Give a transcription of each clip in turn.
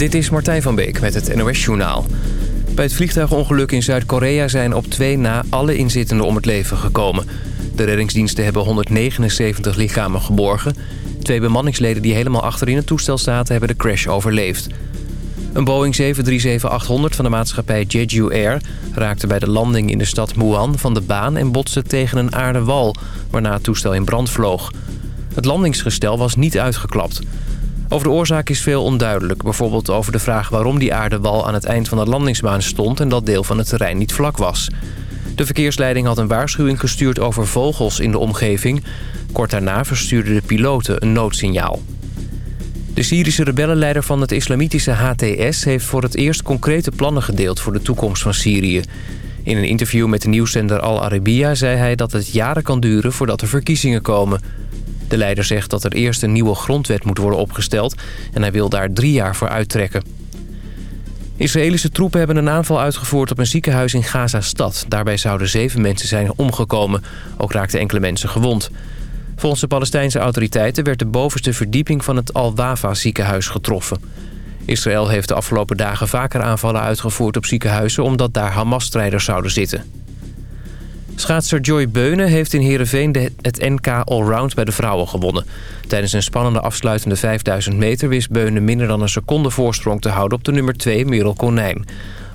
Dit is Martijn van Beek met het NOS Journaal. Bij het vliegtuigongeluk in Zuid-Korea zijn op twee na alle inzittenden om het leven gekomen. De reddingsdiensten hebben 179 lichamen geborgen. Twee bemanningsleden die helemaal achterin het toestel zaten hebben de crash overleefd. Een Boeing 737-800 van de maatschappij Jeju Air... raakte bij de landing in de stad Muan van de baan... en botste tegen een aarde wal, waarna het toestel in brand vloog. Het landingsgestel was niet uitgeklapt. Over de oorzaak is veel onduidelijk. Bijvoorbeeld over de vraag waarom die aardewal aan het eind van de landingsbaan stond... en dat deel van het terrein niet vlak was. De verkeersleiding had een waarschuwing gestuurd over vogels in de omgeving. Kort daarna verstuurden de piloten een noodsignaal. De Syrische rebellenleider van het islamitische HTS... heeft voor het eerst concrete plannen gedeeld voor de toekomst van Syrië. In een interview met de nieuwszender Al Arabiya zei hij dat het jaren kan duren voordat er verkiezingen komen... De leider zegt dat er eerst een nieuwe grondwet moet worden opgesteld... en hij wil daar drie jaar voor uittrekken. Israëlische troepen hebben een aanval uitgevoerd op een ziekenhuis in Gaza-stad. Daarbij zouden zeven mensen zijn omgekomen. Ook raakten enkele mensen gewond. Volgens de Palestijnse autoriteiten werd de bovenste verdieping van het Al-Wafa ziekenhuis getroffen. Israël heeft de afgelopen dagen vaker aanvallen uitgevoerd op ziekenhuizen... omdat daar Hamas-strijders zouden zitten. Schaatser Joy Beunen heeft in Heerenveen het NK Allround bij de vrouwen gewonnen. Tijdens een spannende afsluitende 5000 meter wist Beunen minder dan een seconde voorsprong te houden op de nummer 2 Merel Konijn.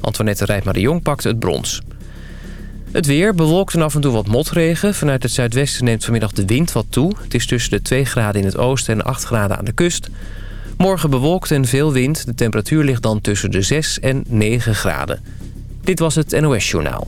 Antoinette Rijpma de Jong pakte het brons. Het weer bewolkt en af en toe wat motregen. Vanuit het zuidwesten neemt vanmiddag de wind wat toe. Het is tussen de 2 graden in het oosten en 8 graden aan de kust. Morgen bewolkt en veel wind. De temperatuur ligt dan tussen de 6 en 9 graden. Dit was het NOS Journaal.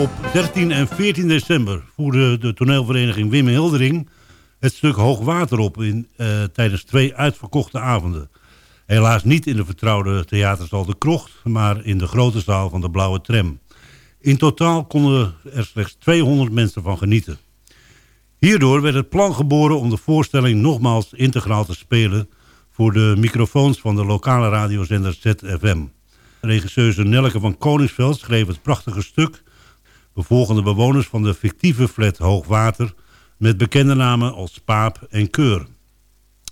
Op 13 en 14 december voerde de toneelvereniging Wim Hildering het stuk Hoogwater op in, uh, tijdens twee uitverkochte avonden. Helaas niet in de vertrouwde theaterzaal De Krocht, maar in de grote zaal van de Blauwe Tram. In totaal konden er slechts 200 mensen van genieten. Hierdoor werd het plan geboren om de voorstelling nogmaals integraal te spelen... voor de microfoons van de lokale radiozender ZFM. Regisseuse Nelke van Koningsveld schreef het prachtige stuk volgen de bewoners van de fictieve flat Hoogwater... met bekende namen als Paap en Keur.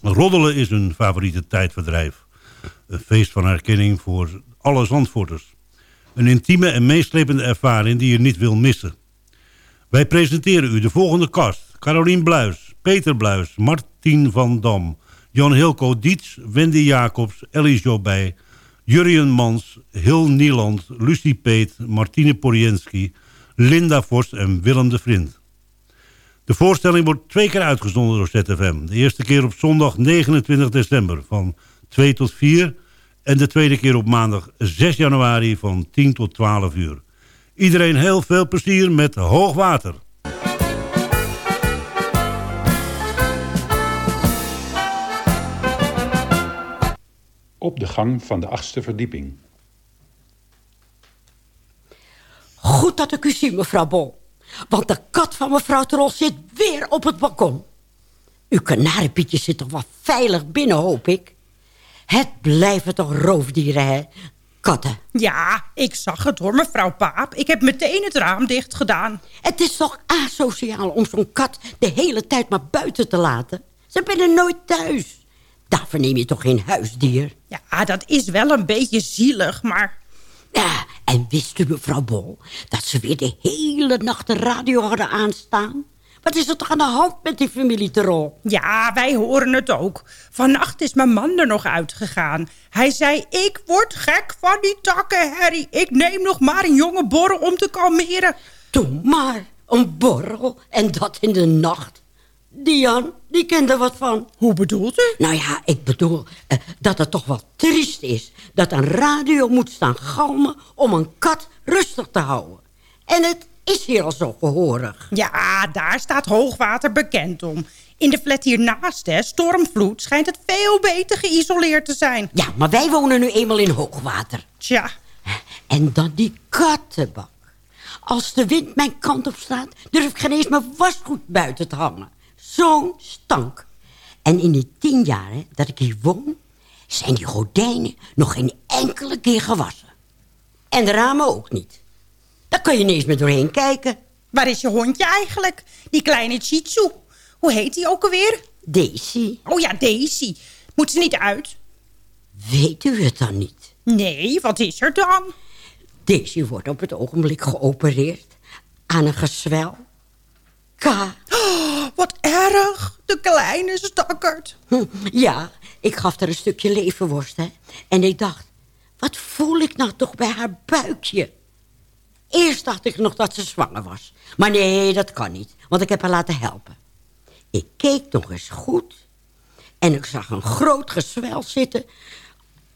Roddelen is hun favoriete tijdverdrijf. Een feest van herkenning voor alle Zandvoorters. Een intieme en meeslepende ervaring die je niet wil missen. Wij presenteren u de volgende kast. Carolien Bluis, Peter Bluis, Martin van Dam... Jan Hilco Diets, Wendy Jacobs, Ellie Jobij... Jurien Mans, Hil Nieland, Lucie Peet, Martine Porienski... Linda Vos en Willem de Vriend. De voorstelling wordt twee keer uitgezonden door ZFM. De eerste keer op zondag 29 december van 2 tot 4... en de tweede keer op maandag 6 januari van 10 tot 12 uur. Iedereen heel veel plezier met Hoogwater. Op de gang van de achtste verdieping. Goed dat ik u zie, mevrouw Bol. Want de kat van mevrouw Trol zit weer op het balkon. Uw kanariepietje zit toch wel veilig binnen, hoop ik. Het blijven toch roofdieren, hè? Katten. Ja, ik zag het hoor, mevrouw Paap. Ik heb meteen het raam dicht gedaan. Het is toch asociaal om zo'n kat de hele tijd maar buiten te laten? Ze zijn nooit thuis. Daarvoor neem je toch geen huisdier? Ja, dat is wel een beetje zielig, maar ja, en wist u, mevrouw Bol, dat ze weer de hele nacht de radio hadden aanstaan? Wat is er toch aan de hand met die familie Terol? Ja, wij horen het ook. Vannacht is mijn man er nog uitgegaan. Hij zei, ik word gek van die takken, Harry. Ik neem nog maar een jonge borrel om te kalmeren. Doe maar, een borrel en dat in de nacht. Dian, die kent er wat van. Hoe bedoelt u? Nou ja, ik bedoel uh, dat het toch wel triest is... dat een radio moet staan galmen om een kat rustig te houden. En het is hier al zo gehoorig. Ja, daar staat hoogwater bekend om. In de flat hiernaast, hè, stormvloed, schijnt het veel beter geïsoleerd te zijn. Ja, maar wij wonen nu eenmaal in hoogwater. Tja. En dan die kattenbak. Als de wind mijn kant op staat, durf ik geen eens mijn wasgoed buiten te hangen. Zo'n stank. En in die tien jaar hè, dat ik hier woon... zijn die gordijnen nog geen enkele keer gewassen. En de ramen ook niet. Daar kan je niet eens meer doorheen kijken. Waar is je hondje eigenlijk? Die kleine Shih Tzu. Hoe heet die ook alweer? Daisy, Oh ja, Daisy. Moet ze niet uit? weet u het dan niet? Nee, wat is er dan? Daisy wordt op het ogenblik geopereerd aan een gezwel. K. Wat erg, de kleine stakkerd. Hm, Ja, ik gaf haar een stukje leverworst, hè. En ik dacht, wat voel ik nou toch bij haar buikje? Eerst dacht ik nog dat ze zwanger was. Maar nee, dat kan niet, want ik heb haar laten helpen. Ik keek nog eens goed en ik zag een groot gezwel zitten.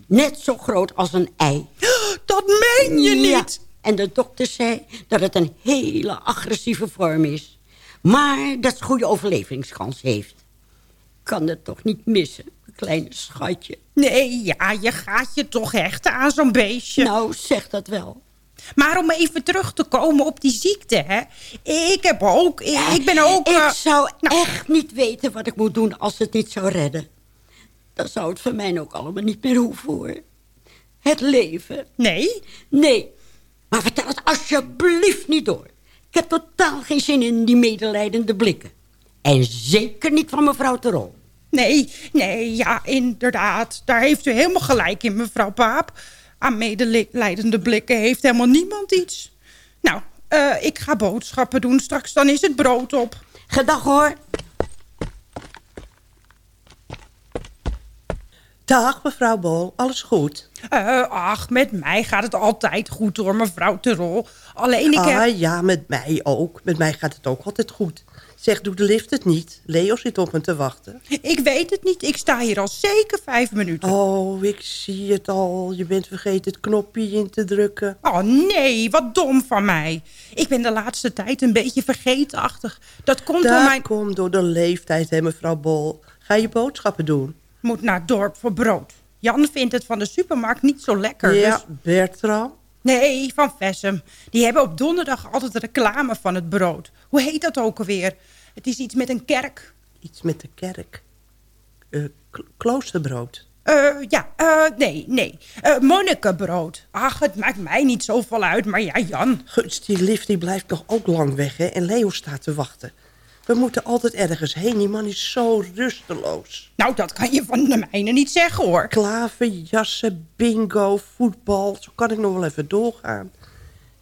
Net zo groot als een ei. Dat meen je Ja, niet. En de dokter zei dat het een hele agressieve vorm is. Maar dat ze goede overlevingskans heeft. Kan het toch niet missen, kleine schatje. Nee, ja, je gaat je toch hechten aan zo'n beestje. Nou, zeg dat wel. Maar om even terug te komen op die ziekte, hè. Ik heb ook, ik, ik ben ook... Ik eh, zou nou, echt niet weten wat ik moet doen als het niet zou redden. Dan zou het voor mij ook allemaal niet meer hoeven, hoor. Het leven. Nee? Nee, maar vertel het alsjeblieft niet door. Ik heb totaal geen zin in die medelijdende blikken. En zeker niet van mevrouw Terol. Nee, nee, ja, inderdaad. Daar heeft u helemaal gelijk in, mevrouw Paap. Aan medelijdende blikken heeft helemaal niemand iets. Nou, eh, ik ga boodschappen doen. Straks dan is het brood op. Gedag hoor. Dag, mevrouw Bol. Alles goed? Eh, ach, met mij gaat het altijd goed hoor, mevrouw Terol. Alleen ik heb... Ah, ja, met mij ook. Met mij gaat het ook altijd goed. Zeg, doe de lift het niet. Leo zit op me te wachten. Ik weet het niet. Ik sta hier al zeker vijf minuten. Oh, ik zie het al. Je bent vergeten het knopje in te drukken. Oh nee, wat dom van mij. Ik ben de laatste tijd een beetje vergeetachtig. Dat komt door Dat mijn... komt door de leeftijd, hè, mevrouw Bol. Ga je boodschappen doen? Moet naar het dorp voor brood. Jan vindt het van de supermarkt niet zo lekker. ja, dus- Bertram. Nee, van Vessem. Die hebben op donderdag altijd reclame van het brood. Hoe heet dat ook alweer? Het is iets met een kerk. Iets met de kerk. Eh, kl- kloosterbrood. Eh, ja, eh, nee, nee. Monnikenbrood. Ach, het maakt mij niet zoveel uit, maar ja, Jan. Guts, die lift die blijft nog ook lang weg, hè? En Leo staat te wachten. We moeten altijd ergens heen. Die man is zo rusteloos. Nou, dat kan je van de mijne niet zeggen, hoor. Klaven, jassen, bingo, voetbal. Zo kan ik nog wel even doorgaan.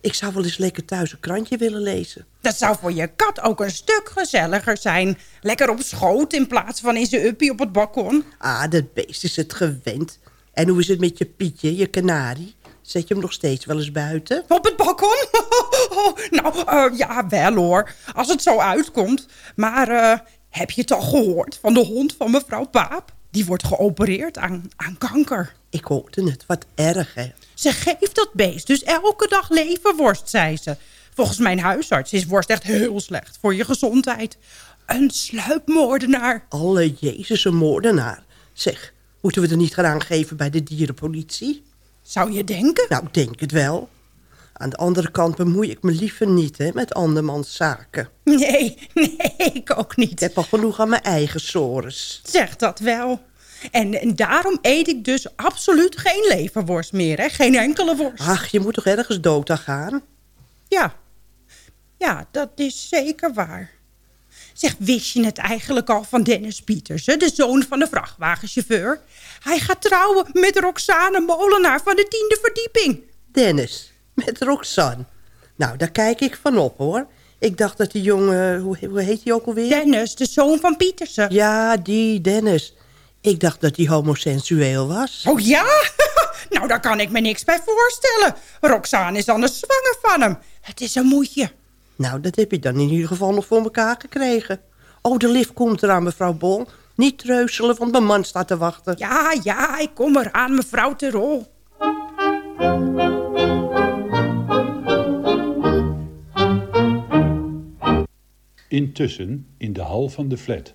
Ik zou wel eens lekker thuis een krantje willen lezen. Dat zou voor je kat ook een stuk gezelliger zijn. Lekker op schoot in plaats van in zijn uppie op het balkon. Ah, dat beest is het gewend. En hoe is het met je Pietje, je kanarie? Zet je hem nog steeds wel eens buiten? Op het balkon? nou, eh, ja, wel hoor. Als het zo uitkomt. Maar eh, heb je het al gehoord van de hond van mevrouw Paap? Die wordt geopereerd aan, aan kanker. Ik hoorde het, wat erg, hè? Ze geeft dat beest dus elke dag leverworst, zei ze. Volgens mijn huisarts is worst echt heel slecht voor je gezondheid. Een sluipmoordenaar. Alle Jezus, een moordenaar. Zeg, moeten we er niet gaan aangeven bij de dierenpolitie? Zou je denken? Nou, ik denk het wel. Aan de andere kant bemoei ik me liever niet hè, met andermans zaken. Nee, nee, ik ook Ik niet. heb al genoeg aan mijn eigen sores. Zeg dat wel. En, en daarom eet ik dus absoluut geen leverworst meer, hè? Geen enkele worst. Ach, je moet toch ergens dood aan gaan? Ja. Ja, dat is zeker waar. Zeg, wist je het eigenlijk al van Dennis Pietersen, de zoon van de vrachtwagenchauffeur? Hij gaat trouwen met Roxane Molenaar van de tiende verdieping. Dennis, met Roxanne. Nou, daar kijk ik van op, hoor. Ik dacht dat die jongen, hoe, hoe heet die ook alweer? Dennis, de zoon van Pietersen. Ja, die Dennis. Ik dacht dat die homosensueel was. Oh ja? nou, daar kan ik me niks bij voorstellen. Roxane is anders zwanger van hem. Het is een moedje. Nou, dat heb je dan in ieder geval nog voor elkaar gekregen. Oh, de lift komt eraan, mevrouw Bol. Niet treuzelen, want mijn man staat te wachten. Ja, ja, ik kom eraan, mevrouw Terol. Intussen in de hal van de flat.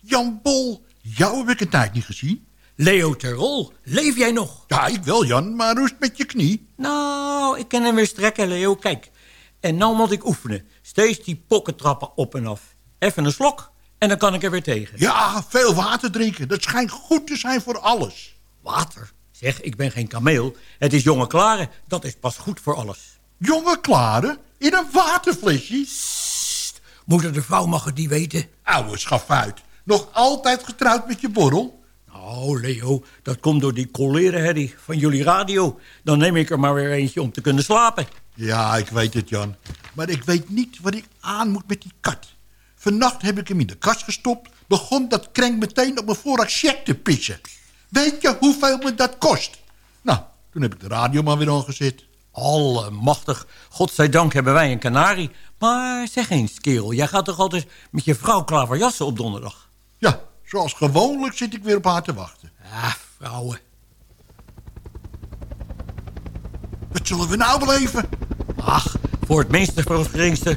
Jan Bol, jou heb ik een tijd niet gezien. Leo Terol, leef jij nog? Ja, ik wel, Jan, maar hoe is het met je knie? Nou, ik kan hem weer strekken, Leo. Kijk. En nou moet ik oefenen. Steeds die pokkentrappen op en af. Even een slok en dan kan ik er weer tegen. Ja, veel water drinken. Dat schijnt goed te zijn voor alles. Water? Zeg, ik ben geen kameel. Het is jonge klare. Dat is pas goed voor alles. Jonge klare? In een waterflesje? Sst, moeder de vrouw mag het niet weten. Oude schafuit. Nog altijd getrouwd met je borrel? Oh, Leo, dat komt door die kolerenherrie van jullie radio. Dan neem ik er maar weer eentje om te kunnen slapen. Ja, ik weet het, Jan. Maar ik weet niet wat ik aan moet met die kat. Vannacht heb ik hem in de kast gestopt. Begon dat krenk meteen op mijn voorraad check te pissen. Weet je hoeveel me dat kost? Nou, toen heb ik de radio maar weer aangezet. Allemachtig. Godzijdank hebben wij een kanarie. Maar zeg eens, kerel, jij gaat toch altijd met je vrouw klaverjassen op donderdag? Ja, zoals gewoonlijk zit ik weer op haar te wachten. Ah, vrouwen. Wat zullen we nou beleven? Ach, voor het minste voor het geringste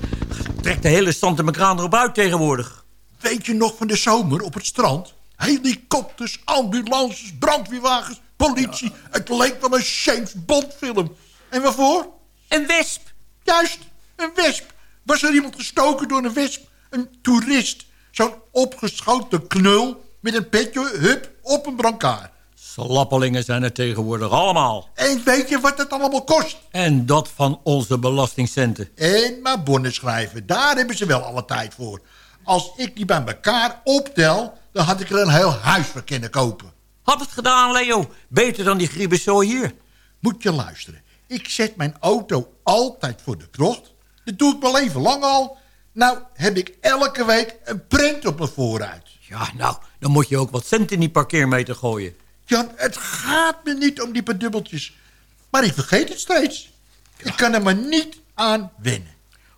trekt de hele stand en kraan erop uit tegenwoordig. Weet je nog van de zomer op het strand? Helikopters, ambulances, brandweerwagens, politie. Het leek wel een James Bond film. En waarvoor? Een wesp. Juist, een wesp. Was er iemand gestoken door een wesp? Een toerist. Zo'n opgeschoten knul met een petje, hup, op een brancard. Slappelingen zijn er tegenwoordig allemaal. En weet je wat het allemaal kost? En dat van onze belastingcenten. En maar bonnen schrijven, daar hebben ze wel alle tijd voor. Als ik die bij elkaar optel, dan had ik er een heel huis voor kunnen kopen. Had het gedaan, Leo. Beter dan die griebenzooi hier. Moet je luisteren. Ik zet mijn auto altijd voor de krocht. Dat doe ik mijn leven lang al. Nou heb ik elke week een print op mijn vooruit. Ja, nou, dan moet je ook wat cent in die parkeermeter gooien. Jan, het gaat me niet om die paar dubbeltjes. Maar ik vergeet het steeds. Ik kan er maar niet aan wennen.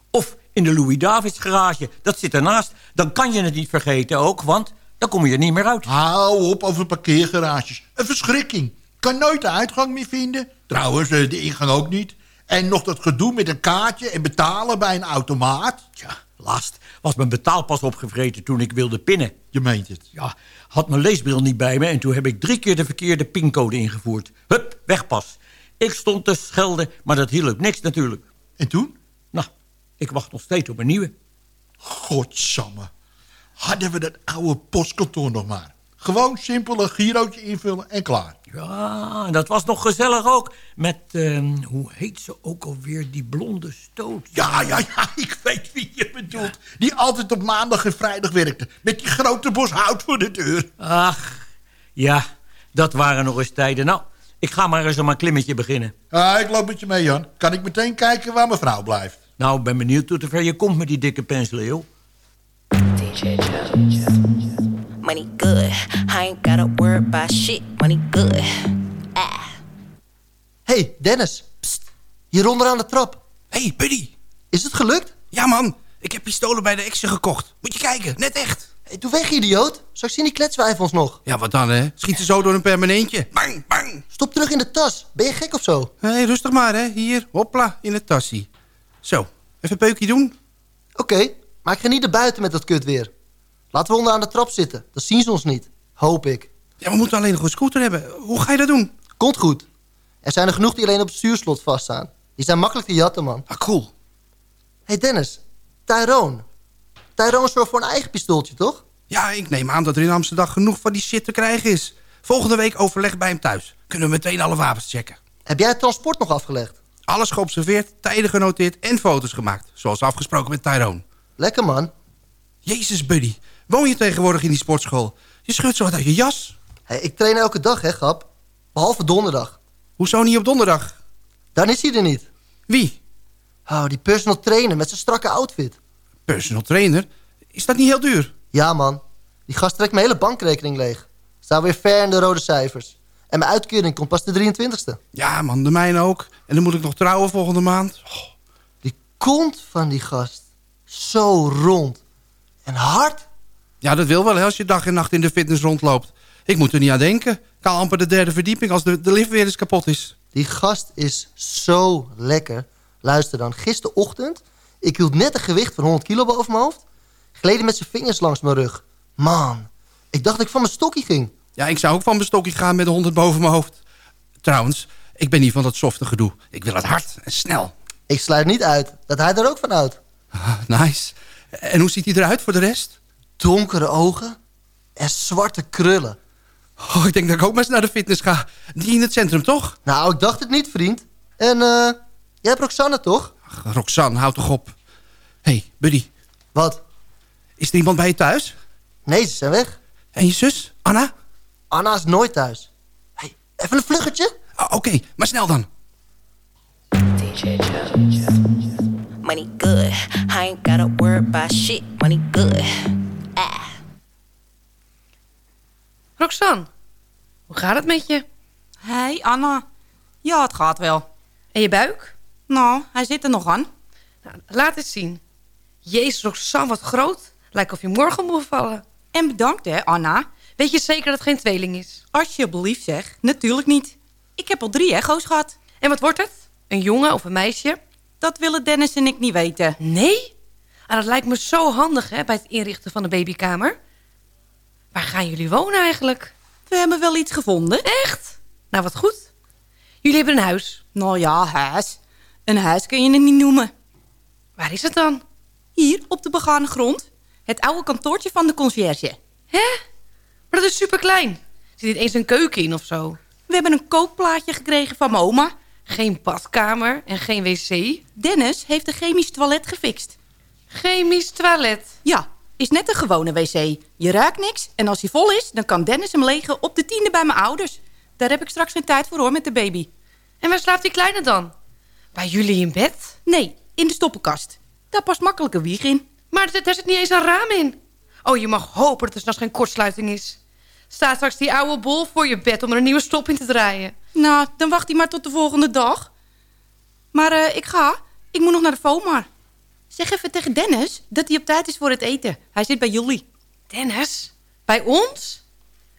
Of in de Louis Davids garage, dat zit ernaast. Dan kan je het niet vergeten ook, want dan kom je er niet meer uit. Hou op over parkeergarages. Een verschrikking. Kan nooit de uitgang meer vinden. Trouwens, eh, de ingang ook niet. En nog dat gedoe met een kaartje en betalen bij een automaat. Ja, laatst was mijn betaalpas opgevreten toen ik wilde pinnen. Je meent het. Ja, had mijn leesbril niet bij me en toen heb ik drie keer de verkeerde pincode ingevoerd. Hup, wegpas. Ik stond te schelden, maar dat hielp niks natuurlijk. En toen? Nou, ik wacht nog steeds op een nieuwe. Godsamme. Hadden we dat oude postkantoor nog maar. Gewoon simpel een girootje invullen en klaar. Ja, en dat was nog gezellig ook. Met, uh, hoe heet ze ook alweer, die blonde stoot? Ja, ja, ja, ik weet wie je bedoelt. Die altijd op maandag en vrijdag werkte. Met die grote bos hout voor de deur. Ach, ja, dat waren nog eens tijden. Nou, ik ga maar eens om een klimmetje beginnen. Ah, ik loop met je mee, Jan. Kan ik meteen kijken waar mijn vrouw blijft? Nou, ben benieuwd hoe ver je komt met die dikke pens, Leo. DJ Money good. I ain't gotta worry about shit. Money good. Ah. Hey, Dennis. Psst. Hieronder aan de trap. Hey, Buddy. Is het gelukt? Ja, man. Ik heb pistolen bij de Exen gekocht. Moet je kijken, net echt. Hey, doe weg, idioot. Straks zien die kletswijfels nog. Ja, wat dan, hè? Schiet ze zo door een permanentje. Bang, bang. Stop terug in de tas. Ben je gek of zo? Hé, hey, rustig maar, hè. Hier, hopla, in het tassie. Zo, even een peukje doen. Oké, okay, maar ik ga niet naar buiten met dat kut weer. Laten we onder aan de trap zitten. Dan zien ze ons niet. Hoop ik. Ja, we moeten alleen nog een scooter hebben. Hoe ga je dat doen? Komt goed. Er zijn er genoeg die alleen op het stuurslot vaststaan. Die zijn makkelijk te jatten, man. Ah, cool. hey Dennis. Tyrone. Tyrone zorgt voor een eigen pistooltje, toch? Ja, ik neem aan dat er in Amsterdam genoeg van die shit te krijgen is. Volgende week overleg bij hem thuis. Kunnen we meteen alle wapens checken. Heb jij het transport nog afgelegd? Alles geobserveerd, tijden genoteerd en foto's gemaakt. Zoals afgesproken met Tyrone. Lekker, man. Jezus, buddy. Woon je tegenwoordig in die sportschool? Je schudt zo wat uit je jas. Hey, ik train elke dag, hè, grap. Behalve donderdag. Hoezo niet op donderdag? Dan is hij er niet. Wie? Oh, die personal trainer met zijn strakke outfit. Personal trainer? Is dat niet heel duur? Ja, man. Die gast trekt mijn hele bankrekening leeg. Staan weer ver in de rode cijfers. En mijn uitkering komt pas de 23ste. Ja, man, de mijne ook. En dan moet ik nog trouwen volgende maand. Oh. Die kont van die gast. Zo rond. En hard. Ja, dat wil wel hè, als je dag en nacht in de fitness rondloopt. Ik moet er niet aan denken. Ik amper de derde verdieping als de, de lift weer eens kapot is. Die gast is zo lekker. Luister dan, gisterochtend... ik hield net een gewicht van 100 kilo boven mijn hoofd... gleden met zijn vingers langs mijn rug. Man, ik dacht dat ik van mijn stokje ging. Ja, ik zou ook van mijn stokje gaan met de honderd boven mijn hoofd. Trouwens, ik ben niet van dat softe gedoe. Ik wil het hard en snel. Ik sluit niet uit dat hij er ook van houdt. Ah, nice. En hoe ziet hij eruit voor de rest? Donkere ogen en zwarte krullen. Oh, ik denk dat ik ook maar eens naar de fitness ga. Die in het centrum, toch? Nou, ik dacht het niet, vriend. En eh, jij hebt Roxanne, toch? Ach, Roxanne, houd toch op. Hé, hey, buddy. Wat? Is er iemand bij je thuis? Nee, ze zijn weg. En je zus, Anna? Anna is nooit thuis. Hey, even een vluggetje? Ah, Oké, maar snel dan. DJ Money good. I ain't gotta worry about shit. Money good. Ah. Roxanne, hoe gaat het met je? Hey Anna. Ja, het gaat wel. En je buik? Nou, hij zit er nog aan. Nou, laat eens zien. Jezus, Roxanne, wat groot. Lijkt of je morgen moet vallen. En bedankt hè, Anna. Weet je zeker dat het geen tweeling is? Alsjeblieft zeg. Natuurlijk niet. Ik heb al drie echo's gehad. En wat wordt het? Een jongen of een meisje? Dat willen Dennis en ik niet weten. Nee? Ah, dat lijkt me zo handig hè, bij het inrichten van de babykamer. Waar gaan jullie wonen eigenlijk? We hebben wel iets gevonden. Echt? Nou, wat goed. Jullie hebben een huis. Nou ja, huis. Een huis kun je het niet noemen. Waar is het dan? Hier, op de begane grond. Het oude kantoortje van de conciërge. Hè? Maar dat is super klein. Er zit niet eens een keuken in of zo. We hebben een kookplaatje gekregen van mijn oma. Geen badkamer en geen wc. Dennis heeft een chemisch toilet gefixt. Chemisch toilet? Ja, is net een gewone wc. Je ruikt niks en als hij vol is, dan kan Dennis hem legen op de tiende bij mijn ouders. Daar heb ik straks geen tijd voor hoor met de baby. En waar slaapt die kleine dan? Bij jullie in bed? Nee, in de stoppenkast. Daar past makkelijk een wieg in. Maar daar zit niet eens een raam in. Oh, je mag hopen dat er straks geen kortsluiting is. Staat straks die oude bol voor je bed om er een nieuwe stop in te draaien. Nou, dan wacht hij maar tot de volgende dag. Maar uh, ik ga. Ik moet nog naar de FOMAR. Zeg even tegen Dennis dat hij op tijd is voor het eten. Hij zit bij jullie. Dennis? Bij ons?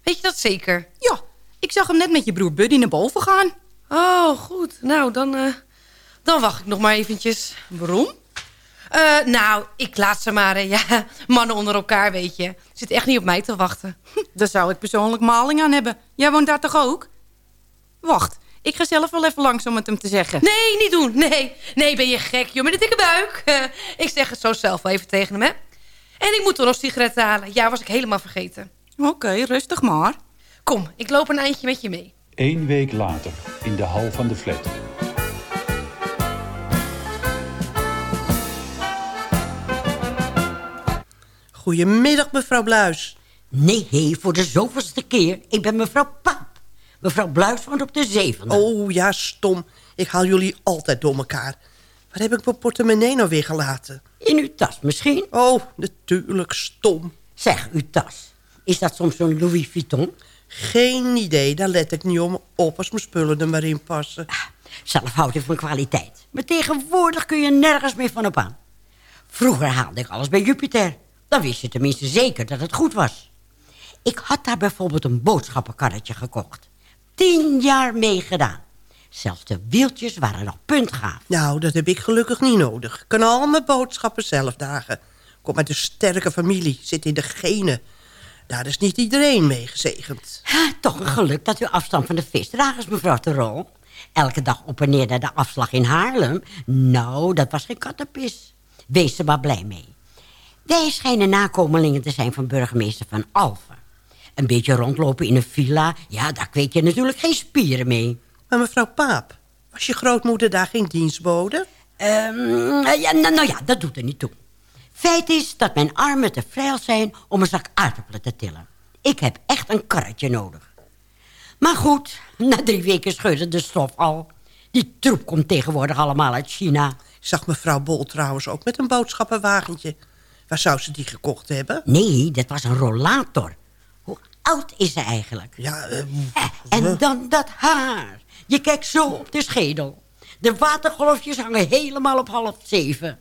Weet je dat zeker? Ja, ik zag hem net met je broer Buddy naar boven gaan. Oh, goed. Nou, dan, uh, dan wacht ik nog maar eventjes. Waarom? Uh, nou, ik laat ze maar. Ja, mannen onder elkaar, weet je. Zit echt niet op mij te wachten. Daar zou ik persoonlijk maling aan hebben. Jij woont daar toch ook? Wacht, ik ga zelf wel even langs om het hem te zeggen. Nee, niet doen. Nee, nee ben je gek, joh. Met een dikke buik. Uh, ik zeg het zo zelf wel even tegen hem, hè. En ik moet toch nog sigaretten halen. Ja, was ik helemaal vergeten. Oké, okay, rustig maar. Kom, ik loop een eindje met je mee. Eén week later, in de hal van de flat. Goedemiddag, mevrouw Bluis. Nee, hé, voor de zoveelste keer. Ik ben mevrouw Paap. Mevrouw Bluis woont op de zevende. Oh, ja, stom. Ik haal jullie altijd door elkaar. Waar heb ik mijn portemonnee nou weer gelaten? In uw tas misschien? Oh, natuurlijk, stom. Zeg, uw tas. Is dat soms zo'n Louis Vuitton? Geen idee, daar let ik niet om op als mijn spullen er maar in passen. Ah, zelf houd ik van kwaliteit. Maar tegenwoordig kun je nergens meer van op aan. Vroeger haalde ik alles bij Jupiter. Dan wist je tenminste zeker dat het goed was. Ik had daar bijvoorbeeld een boodschappenkarretje gekocht. Tien jaar meegedaan. Zelfs de wieltjes waren nog puntgaaf. Nou, dat heb ik gelukkig niet nodig. Ik kan al mijn boodschappen zelf dagen. Kom uit een sterke familie, zit in de genen. Daar is niet iedereen mee gezegend. Ha, toch een geluk dat u afstand van de visdragers, mevrouw Terol. Elke dag op en neer naar de afslag in Haarlem. Nou, dat was geen kattenpis. Wees er maar blij mee. Wij schijnen nakomelingen te zijn van burgemeester Van Alphen. Een beetje rondlopen in een villa, ja, daar kweek je natuurlijk geen spieren mee. Maar mevrouw Paap, was je grootmoeder daar geen dienstbode? Um, ja, nou, nou, ja, dat doet er niet toe. Feit is dat mijn armen te vrij zijn om een zak aardappelen te tillen. Ik heb echt een karretje nodig. Maar goed, na drie weken scheurde de stof al. Die troep komt tegenwoordig allemaal uit China. Zag mevrouw Bol trouwens ook met een boodschappenwagentje. Waar zou ze die gekocht hebben? Nee, dat was een rollator. Oud is ze eigenlijk? Ja, uh, En dan dat haar. Je kijkt zo op de schedel. De watergolfjes hangen helemaal op half zeven.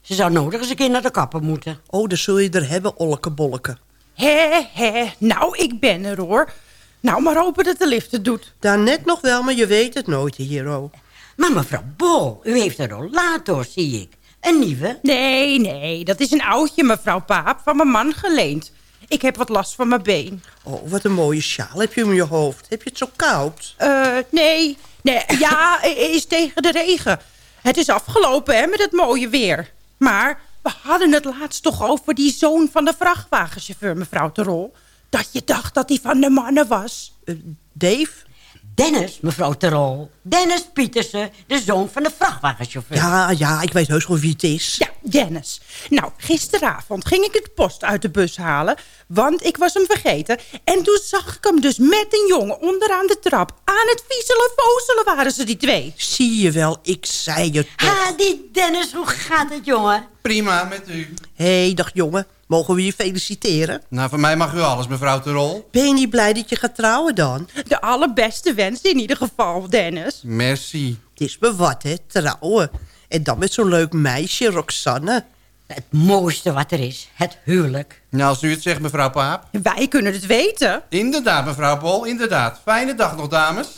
Ze zou nodig eens een keer naar de kapper moeten. Oh, dan zul je er hebben, olleke bolleke. Hé, hé, nou, ik ben er hoor. Nou, maar hopen dat de lift het doet. Daarnet nog wel, maar je weet het nooit, Hero. Maar mevrouw Bol, u heeft een rollator, zie ik. Een nieuwe? Nee, nee, dat is een oudje, mevrouw Paap, van mijn man geleend. Ik heb wat last van mijn been. Oh, wat een mooie sjaal heb je om je hoofd. Heb je het zo koud? Eh, nee. nee. Ja, is tegen de regen. Het is afgelopen hè, met het mooie weer. Maar we hadden het laatst toch over die zoon van de vrachtwagenchauffeur, mevrouw Terol. Dat je dacht dat hij van de mannen was. Eh, Dave? Dennis, mevrouw Terol. Dennis Pietersen, de zoon van de vrachtwagenchauffeur. Ja, ja, ik weet heus wel wie het is. Ja, Dennis. Nou, gisteravond ging ik het post uit de bus halen, want ik was hem vergeten. En toen zag ik hem dus met een jongen onderaan de trap. Aan het viezelen vozelen waren ze die twee. Zie je wel, ik zei het toch. Ha, die Dennis, hoe gaat het, jongen? Prima, met u. Hé, hey, dag jongen. Mogen we je feliciteren? Nou, van mij mag u alles, mevrouw Terol. Ben je niet blij dat je gaat trouwen dan? De allerbeste wens in ieder geval, Dennis. Merci. Het is me wat, hè, trouwen. En dan met zo'n leuk meisje, Roxanne. Het mooiste wat er is, het huwelijk. Nou, als u het zegt, mevrouw Paap. Wij kunnen het weten. Inderdaad, mevrouw Pol, inderdaad. Fijne dag nog, dames.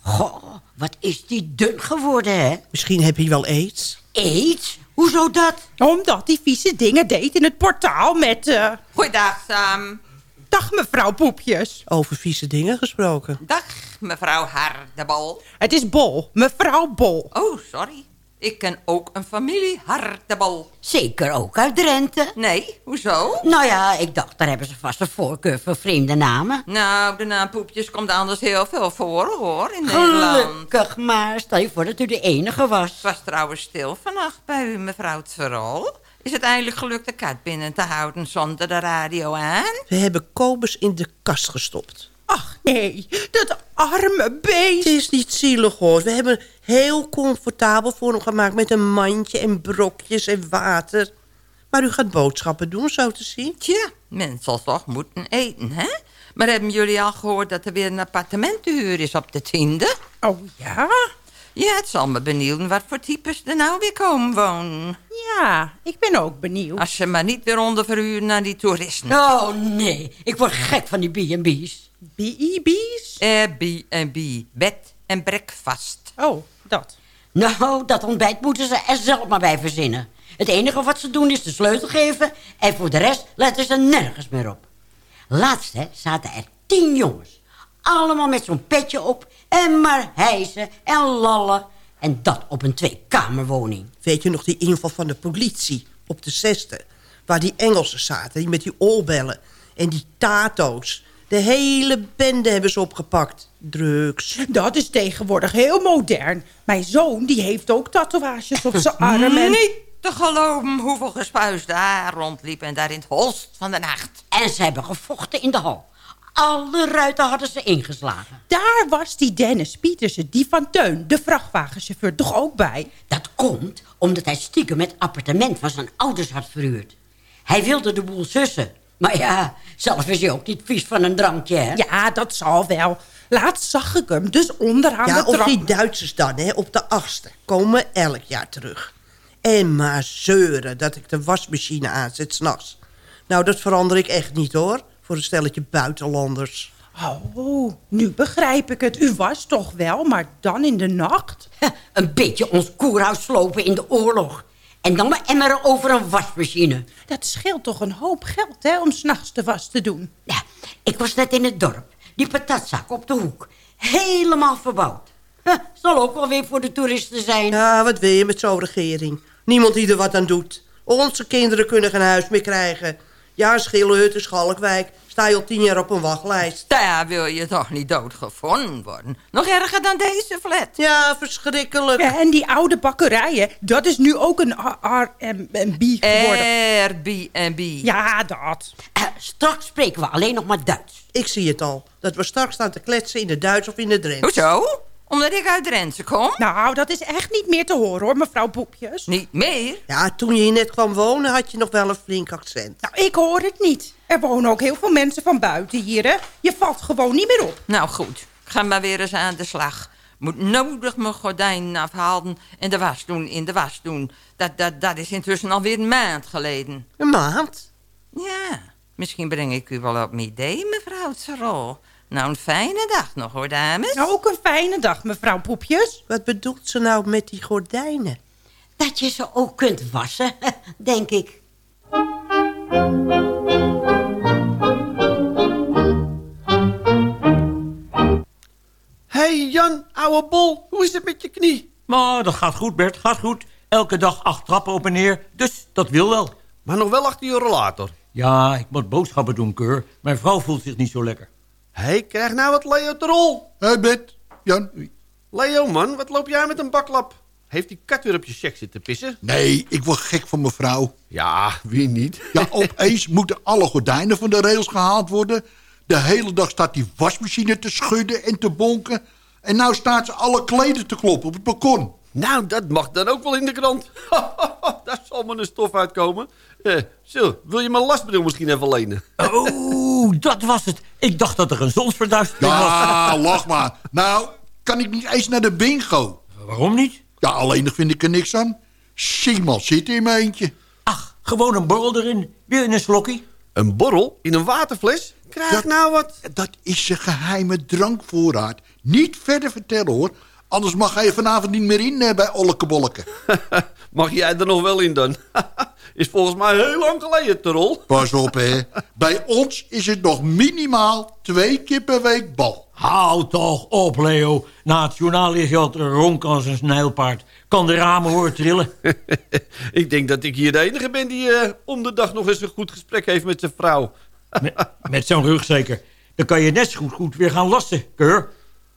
Goh, wat is die dun geworden, hè? Misschien heb je wel aids. Aids? Hoezo dat? Omdat die vieze dingen deed in het portaal met... Uh... Goeiedag, Sam. Dag, mevrouw Poepjes. Over vieze dingen gesproken. Dag, mevrouw Hardebol. Het is Bol, mevrouw Bol. Oh, sorry. Ik ken ook een familie Hardebol. Zeker ook uit Drenthe? Nee, hoezo? Nou ja, ik dacht, daar hebben ze vast een voorkeur voor vreemde namen. Nou, de naam Poepjes komt anders heel veel voor, hoor, in Nederland. Gelukkig maar, stel je voor dat u de enige was. Het was trouwens stil vannacht bij u, mevrouw Tverol. Is het eindelijk gelukt de kat binnen te houden zonder de radio aan? We hebben Kobus in de kast gestopt. Ach nee, dat arme beest. Het is niet zielig hoor. We hebben heel comfortabel voor hem gemaakt met een mandje en brokjes en water. Maar u gaat boodschappen doen, zo te zien. Tja, men zal toch moeten eten, hè? Maar hebben jullie al gehoord dat er weer een appartement te huur is op de tiende? Oh ja? Ja, het zal me benieuwen wat voor types er nou weer komen wonen. Ja, ik ben ook benieuwd. Als ze maar niet weer onderverhuren naar die toeristen. Oh nee, ik word gek van die B&B's. B&B's? Airbnb, bed en breakfast. Oh, dat. Nou, dat ontbijt moeten ze er zelf maar bij verzinnen. Het enige wat ze doen is de sleutel geven... en voor de rest letten ze nergens meer op. Laatst hè, zaten er tien jongens. Allemaal met zo'n petje op en maar hijsen en lallen. En dat op een tweekamerwoning. Weet je nog die inval van de politie op de zesde? Waar die Engelsen zaten, die met die oorbellen en die tato's. De hele bende hebben ze opgepakt. Drugs. Dat is tegenwoordig heel modern. Mijn zoon die heeft ook tatoeages op zijn arm. En... Niet te geloven hoeveel gespuis daar rondliep... en daar in het holst van de nacht. En ze hebben gevochten in de hal. Alle ruiten hadden ze ingeslagen. Daar was die Dennis Pietersen, die van Teun, de vrachtwagenchauffeur, toch ook bij? Dat komt omdat hij stiekem het appartement van zijn ouders had verhuurd. Hij wilde de boel sussen. Maar ja, zelf is hij ook niet vies van een drankje, hè? Ja, dat zal wel. Laatst zag ik hem dus onderaan ja, de trap. of die Duitsers dan, hè, op de achtste. Komen elk jaar terug. En maar zeuren dat ik de wasmachine aanzet s'nachts. Nou, dat verander ik echt niet, hoor. Voor een stelletje buitenlanders. Oh, nu begrijp ik het. U was toch wel, maar dan in de nacht? Een beetje ons koerhuis slopen in de oorlog. En dan maar emmeren over een wasmachine. Dat scheelt toch een hoop geld, hè, om s'nachts de was te doen. Ja, ik was net in het dorp. Die patatzak op de hoek. Helemaal verbouwd. Huh, zal ook wel weer voor de toeristen zijn. Ja, wat wil je met zo'n regering? Niemand die er wat aan doet. Onze kinderen kunnen geen huis meer krijgen. Ja, Schillenhut en Schalkwijk. Sta je al tien jaar op een wachtlijst. Daar wil je toch niet doodgevonden worden? Nog erger dan deze flat. Ja, verschrikkelijk. Ja, en die oude bakkerijen, dat is nu ook een Airbnb geworden. Airbnb. Ja, dat. Uh, straks spreken we alleen nog maar Duits. Ik zie het al. Dat we straks staan te kletsen in het Duits of in het Drents. Hoezo? Omdat ik uit Drenthe kom? Nou, dat is echt niet meer te horen hoor, mevrouw Poepjes. Niet meer? Ja, toen je hier net kwam wonen had je nog wel een flink accent. Nou, ik hoor het niet. Er wonen ook heel veel mensen van buiten hier, hè. Je valt gewoon niet meer op. Nou goed, ik ga maar weer eens aan de slag. Moet nodig mijn gordijn afhalen en de was doen in de was doen. Dat, dat, dat is intussen alweer een maand geleden. Een maand? Ja, misschien breng ik u wel op mijn idee, mevrouw Tsarol. Nou, een fijne dag nog hoor, dames. Nou, ook een fijne dag, mevrouw Poepjes. Wat bedoelt ze nou met die gordijnen? Dat je ze ook kunt wassen, denk ik. Hey Jan, ouwe bol, hoe is het met je knie? Maar dat gaat goed, Bert, gaat goed. Elke dag acht trappen op en neer, dus dat wil wel. Maar nog wel achter je rollator. Ja, ik moet boodschappen doen, Keur. Mijn vrouw voelt zich niet zo lekker. Hey, krijg nou wat Leo te rol. Hé, hey, Bert. Jan. Leo, man, wat loop jij met een baklap? Heeft die kat weer op je check zitten pissen? Nee, ik word gek van mijn vrouw. Ja, wie niet? Ja, opeens moeten alle gordijnen van de rails gehaald worden. De hele dag staat die wasmachine te schudden en te bonken. En nou staat ze alle kleden te kloppen op het balkon. Nou, dat mag dan ook wel in de krant. Daar zal maar een stof uitkomen. Uh, zo, wil je mijn lastbril misschien even lenen? Oh, dat was het. Ik dacht dat er een zonsverduistering ja, was. Ja, lach maar. Nou, kan ik niet eens naar de bingo? Waarom niet? Ja, alleen vind ik er niks aan. Zie zitten in mijn eentje. Ach, gewoon een borrel erin. Wil je een slokkie? Een borrel? In een waterfles? Krijg dat, nou wat? Dat is zijn geheime drankvoorraad. Niet verder vertellen hoor. Anders mag hij vanavond niet meer in bij Ollekebolleke. mag jij er nog wel in dan? is volgens mij heel lang geleden, Terol. Pas op, hè. Bij ons is het nog minimaal twee keer per week bal. Houd toch op, Leo. Na het journaal lig je al te ronken als een snijlpaard. Kan de ramen horen trillen. ik denk dat ik hier de enige ben die uh, om de dag nog eens een goed gesprek heeft met zijn vrouw. met met zo'n rug zeker. Dan kan je net zo goed, goed weer gaan lassen, Keur.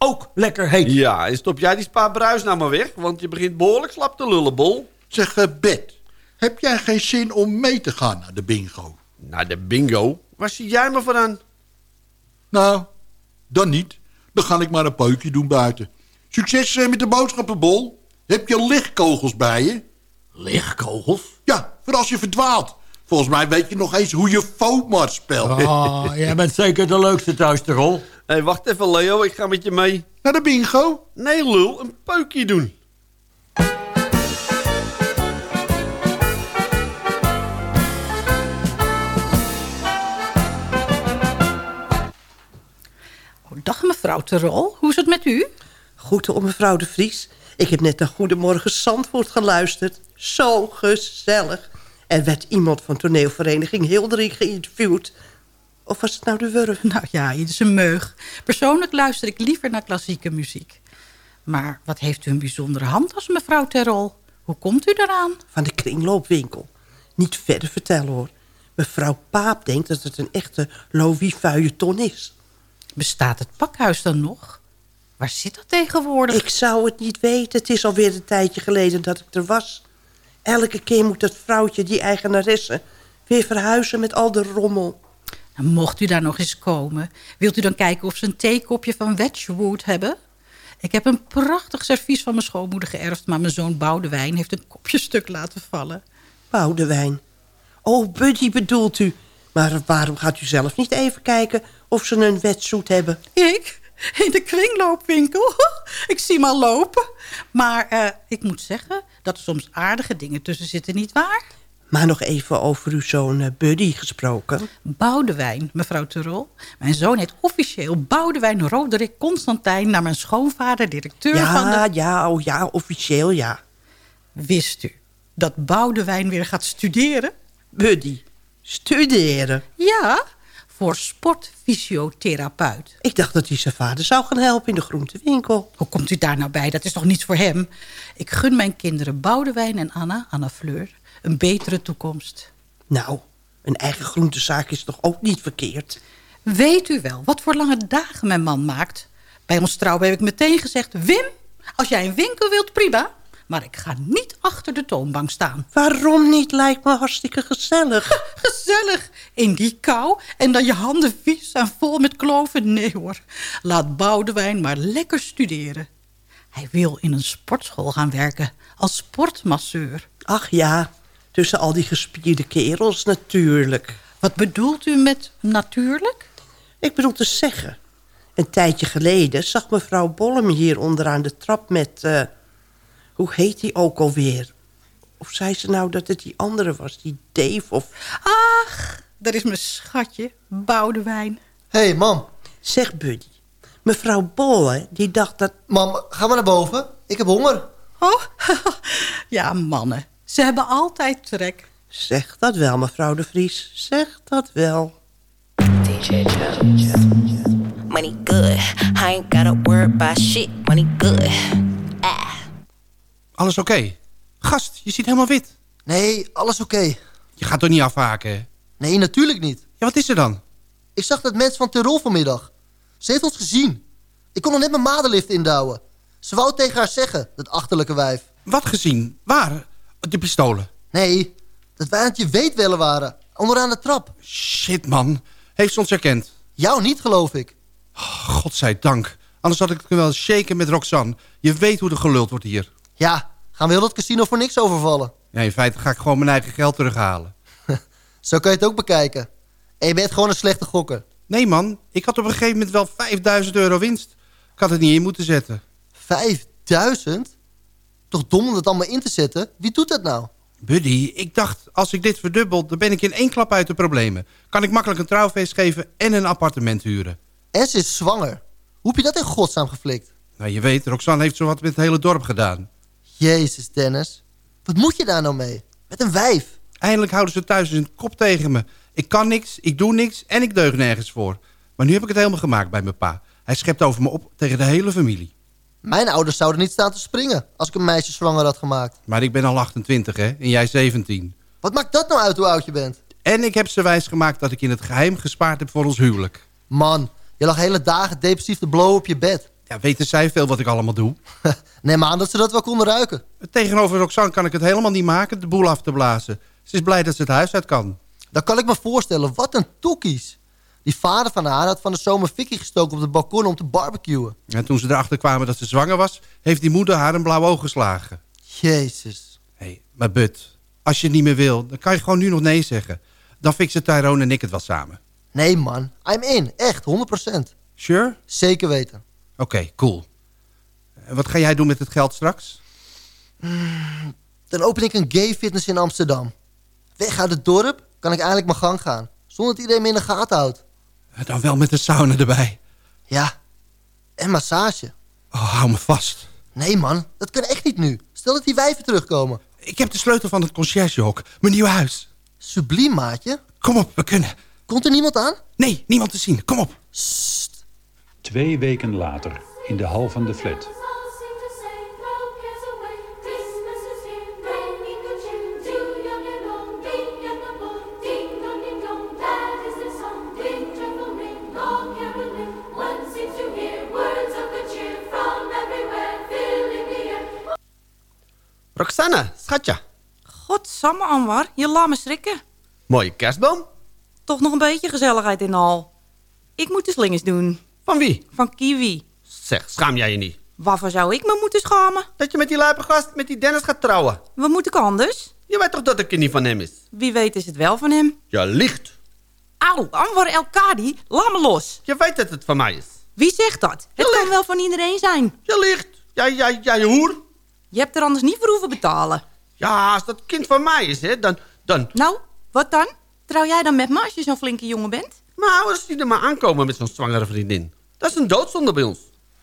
Ook lekker heet. Ja, en stop jij die spaar bruis nou maar weg, want je begint behoorlijk slap te lullen, Bol. Zeg, uh, Bet, heb jij geen zin om mee te gaan naar de bingo? Naar de bingo? Waar zie jij me van aan? Nou, dan niet. Dan ga ik maar een peukje doen buiten. Succes met de boodschappenbol. Heb je lichtkogels bij je? Lichtkogels? Ja, voor als je verdwaalt. Volgens mij weet je nog eens hoe je FOMAR speelt. Oh, jij bent zeker de leukste thuis, de rol. Hé, hey, wacht even Leo, ik ga met je mee. Naar de bingo? Nee, lul, een peukje doen. Dag mevrouw Terol, hoe is het met u? Goed om mevrouw de Vries. Ik heb net naar Goedemorgen Zandvoort geluisterd. Zo gezellig. Er werd iemand van toneelvereniging Hildering geïnterviewd. Of was het nou de Wurf? Nou ja, het is een meug. Persoonlijk luister ik liever naar klassieke muziek. Maar wat heeft u een bijzondere hand als mevrouw Terol? Hoe komt u daaraan? Van de kringloopwinkel. Niet verder vertellen hoor. Mevrouw Paap denkt dat het een echte Louis ton is. Bestaat het pakhuis dan nog? Waar zit dat tegenwoordig? Ik zou het niet weten. Het is alweer een tijdje geleden dat ik er was. Elke keer moet dat vrouwtje, die eigenaresse... weer verhuizen met al de rommel. Nou, mocht u daar nog eens komen... wilt u dan kijken of ze een theekopje van Wedgwood hebben? Ik heb een prachtig servies van mijn schoonmoeder geërfd... maar mijn zoon Boudewijn heeft een kopje stuk laten vallen. Boudewijn? Oh, Buddy bedoelt u. Maar waarom gaat u zelf niet even kijken of ze een wetsuit hebben? Ik? In de kringloopwinkel? ik zie al lopen. Maar uh, ik moet zeggen dat er soms aardige dingen tussen zitten, niet waar? Maar nog even over uw zoon uh, Buddy gesproken. Boudewijn, mevrouw Turol. Mijn zoon heet officieel Boudewijn Roderick Constantijn... naar mijn schoonvader, directeur ja, van de... Ja, oh ja, officieel ja. Wist u dat Boudewijn weer gaat studeren? Buddy, studeren? Ja, voor sportfysiotherapeut. Ik dacht dat hij zijn vader zou gaan helpen in de groentewinkel. Hoe komt u daar nou bij? Dat is toch niets voor hem? Ik gun mijn kinderen Boudewijn en Anna, Anna Fleur, een betere toekomst. Nou, een eigen groentezaak is toch ook niet verkeerd? Weet u wel wat voor lange dagen mijn man maakt? Bij ons trouwen heb ik meteen gezegd... Wim, als jij een winkel wilt, prima. Maar ik ga niet achter de toonbank staan. Waarom niet? Lijkt me hartstikke gezellig. gezellig? In die kou? En dan je handen vies en vol met kloven? Nee hoor. Laat Boudewijn maar lekker studeren. Hij wil in een sportschool gaan werken. Als sportmasseur. Ach ja, tussen al die gespierde kerels natuurlijk. Wat bedoelt u met natuurlijk? Ik bedoel te zeggen. Een tijdje geleden zag mevrouw Bollem hier onderaan de trap met... Uh, hoe heet die ook alweer? Of zei ze nou dat het die andere was, die Dave of... Ach, dat is mijn schatje, Boudewijn. Hé, hey, mam. Zeg, Buddy. Mevrouw Bolle, die dacht dat... Mam, ga maar naar boven. Ik heb honger. Oh, ja, mannen. Ze hebben altijd trek. Zeg dat wel, mevrouw de Vries. Zeg dat wel. DJ Jones. money good. I ain't gotta worry about shit, money good. Ah. Alles oké? Gast, je ziet helemaal wit. Nee, alles oké. Je gaat toch niet afhaken? Nee, natuurlijk niet. Ja, wat is er dan? Ik zag dat mens van Tirol vanmiddag. Ze heeft ons gezien. Ik kon nog net mijn madenlift indouwen. Ze wou tegen haar zeggen, dat achterlijke wijf. Wat gezien? Waar? De pistolen? Nee, dat wij aan het je weetwellen waren. Onderaan de trap. Shit, man. Heeft ze ons herkend? Jou niet, geloof ik. Godzijdank. Anders had ik het wel shaken met Roxanne. Je weet hoe er geluld wordt hier. Ja, gaan we heel dat casino voor niks overvallen. Ja, in feite ga ik gewoon mijn eigen geld terughalen. Zo kan je het ook bekijken. En je bent gewoon een slechte gokker. Nee, man. Ik had op een gegeven moment wel 5000 euro winst. Ik had het niet in moeten zetten. 5000? Toch dom om dat allemaal in te zetten? Wie doet dat nou? Buddy, ik dacht, als ik dit verdubbel... dan ben ik in één klap uit de problemen. Kan ik makkelijk een trouwfeest geven en een appartement huren. En ze is zwanger. Hoe heb je dat in godsnaam geflikt? Nou, je weet, Roxanne heeft zowat met het hele dorp gedaan. Jezus, Dennis. Wat moet je daar nou mee? Met een wijf. Eindelijk houden ze thuis een kop tegen me. Ik kan niks, ik doe niks en ik deug nergens voor. Maar nu heb ik het helemaal gemaakt bij mijn pa. Hij schept over me op tegen de hele familie. Mijn ouders zouden niet staan te springen als ik een meisje zwanger had gemaakt. Maar ik ben al 28, hè? En jij 17. Wat maakt dat nou uit hoe oud je bent? En ik heb ze wijs gemaakt dat ik in het geheim gespaard heb voor ons huwelijk. Man, je lag hele dagen depressief te blowen op je bed. Ja, weten zij veel wat ik allemaal doe? Neem aan dat ze dat wel konden ruiken. Tegenover Roxanne kan ik het helemaal niet maken de boel af te blazen. Ze is blij dat ze het huis uit kan. Dat kan ik me voorstellen. Wat een toekies. Die vader van haar had van de zomer fikkie gestoken op het balkon om te barbecuen. En toen ze erachter kwamen dat ze zwanger was... heeft die moeder haar een blauw oog geslagen. Jezus. Hé, hey, maar Bud, als je het niet meer wil... dan kan je gewoon nu nog nee zeggen. Dan fixen Tyrone en ik het wel samen. Nee man, I'm in. Echt, 100%. Sure? Zeker weten. Oké, cool. En wat ga jij doen met het geld straks? Dan open ik een gay fitness in Amsterdam. Weg uit het dorp kan ik eindelijk mijn gang gaan. Zonder dat iedereen me in de gaten houdt. Dan wel met een sauna erbij. Ja. En massage. Oh, hou me vast. Nee man, dat kan echt niet nu. Stel dat die wijven terugkomen. Ik heb de sleutel van het conciërgehok. Mijn nieuwe huis. Subliem, maatje. Kom op, we kunnen. Komt er niemand aan? Nee, niemand te zien. Kom op. Sst. Twee weken later, in de hal van de flat. Roxanne, schatje. Godsamme, Anwar. Je laat me schrikken. Mooie kerstboom. Toch nog een beetje gezelligheid in de hal. Ik moet de slingers doen. Van wie? Van Kiwi. Zeg, schaam jij je niet? Waarvoor zou ik me moeten schamen? Dat je met die lijpe gast, met die Dennis gaat trouwen. Wat moet ik anders? Je weet toch dat ik niet van hem is? Wie weet is het wel van hem. Je liegt. Auw, Anwar El Kadi, laat me los. Je weet dat het van mij is. Wie zegt dat? Het kan wel van iedereen zijn. Je liegt. Jij, jij, jij hoer. Je hebt er anders niet voor hoeven betalen. Ja, als dat kind van mij is, hè, dan, dan... Nou, wat dan? Trouw jij dan met me als je zo'n flinke jongen bent? Mijn ouders zien er maar aankomen met zo'n zwangere vriendin. Dat is een doodzonde bij ons.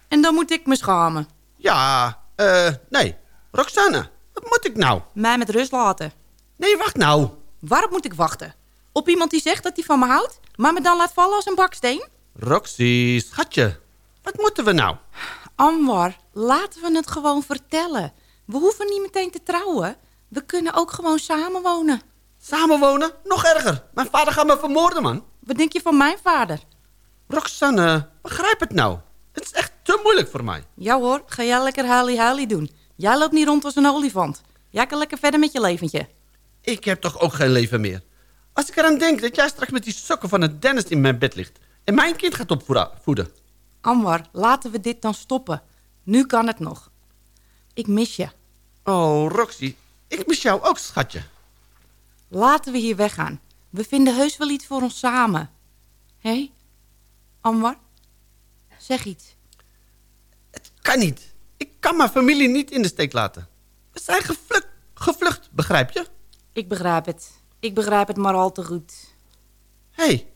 En dan moet ik me schamen. Ja, eh, nee. Roxanne, wat moet ik nou? Mij met rust laten. Nee, wacht nou. Waarop moet ik wachten? Op iemand die zegt dat hij van me houdt, maar me dan laat vallen als een baksteen? Roxy, schatje, wat moeten we nou? Anwar, laten we het gewoon vertellen. We hoeven niet meteen te trouwen. We kunnen ook gewoon samenwonen. Samenwonen? Nog erger. Mijn vader gaat me vermoorden, man. Wat denk je van mijn vader? Roxanne, begrijp het nou. Het is echt te moeilijk voor mij. Ja hoor, ga jij lekker hali-hali doen. Jij loopt niet rond als een olifant. Jij kan lekker verder met je leventje. Ik heb toch ook geen leven meer. Als ik eraan denk dat jij straks met die sokken van het Dennis in mijn bed ligt... en mijn kind gaat opvoeden. Anwar, laten we dit dan stoppen. Nu kan het nog. Ik mis je. Oh, Roxy, ik mis jou ook, schatje. Laten we hier weggaan. We vinden heus wel iets voor ons samen. Hé, hey? Anwar? Zeg iets. Het kan niet. Ik kan mijn familie niet in de steek laten. We zijn gevlucht, gevlucht begrijp je? Ik begrijp het. Ik begrijp het maar al te goed. Hé, hey,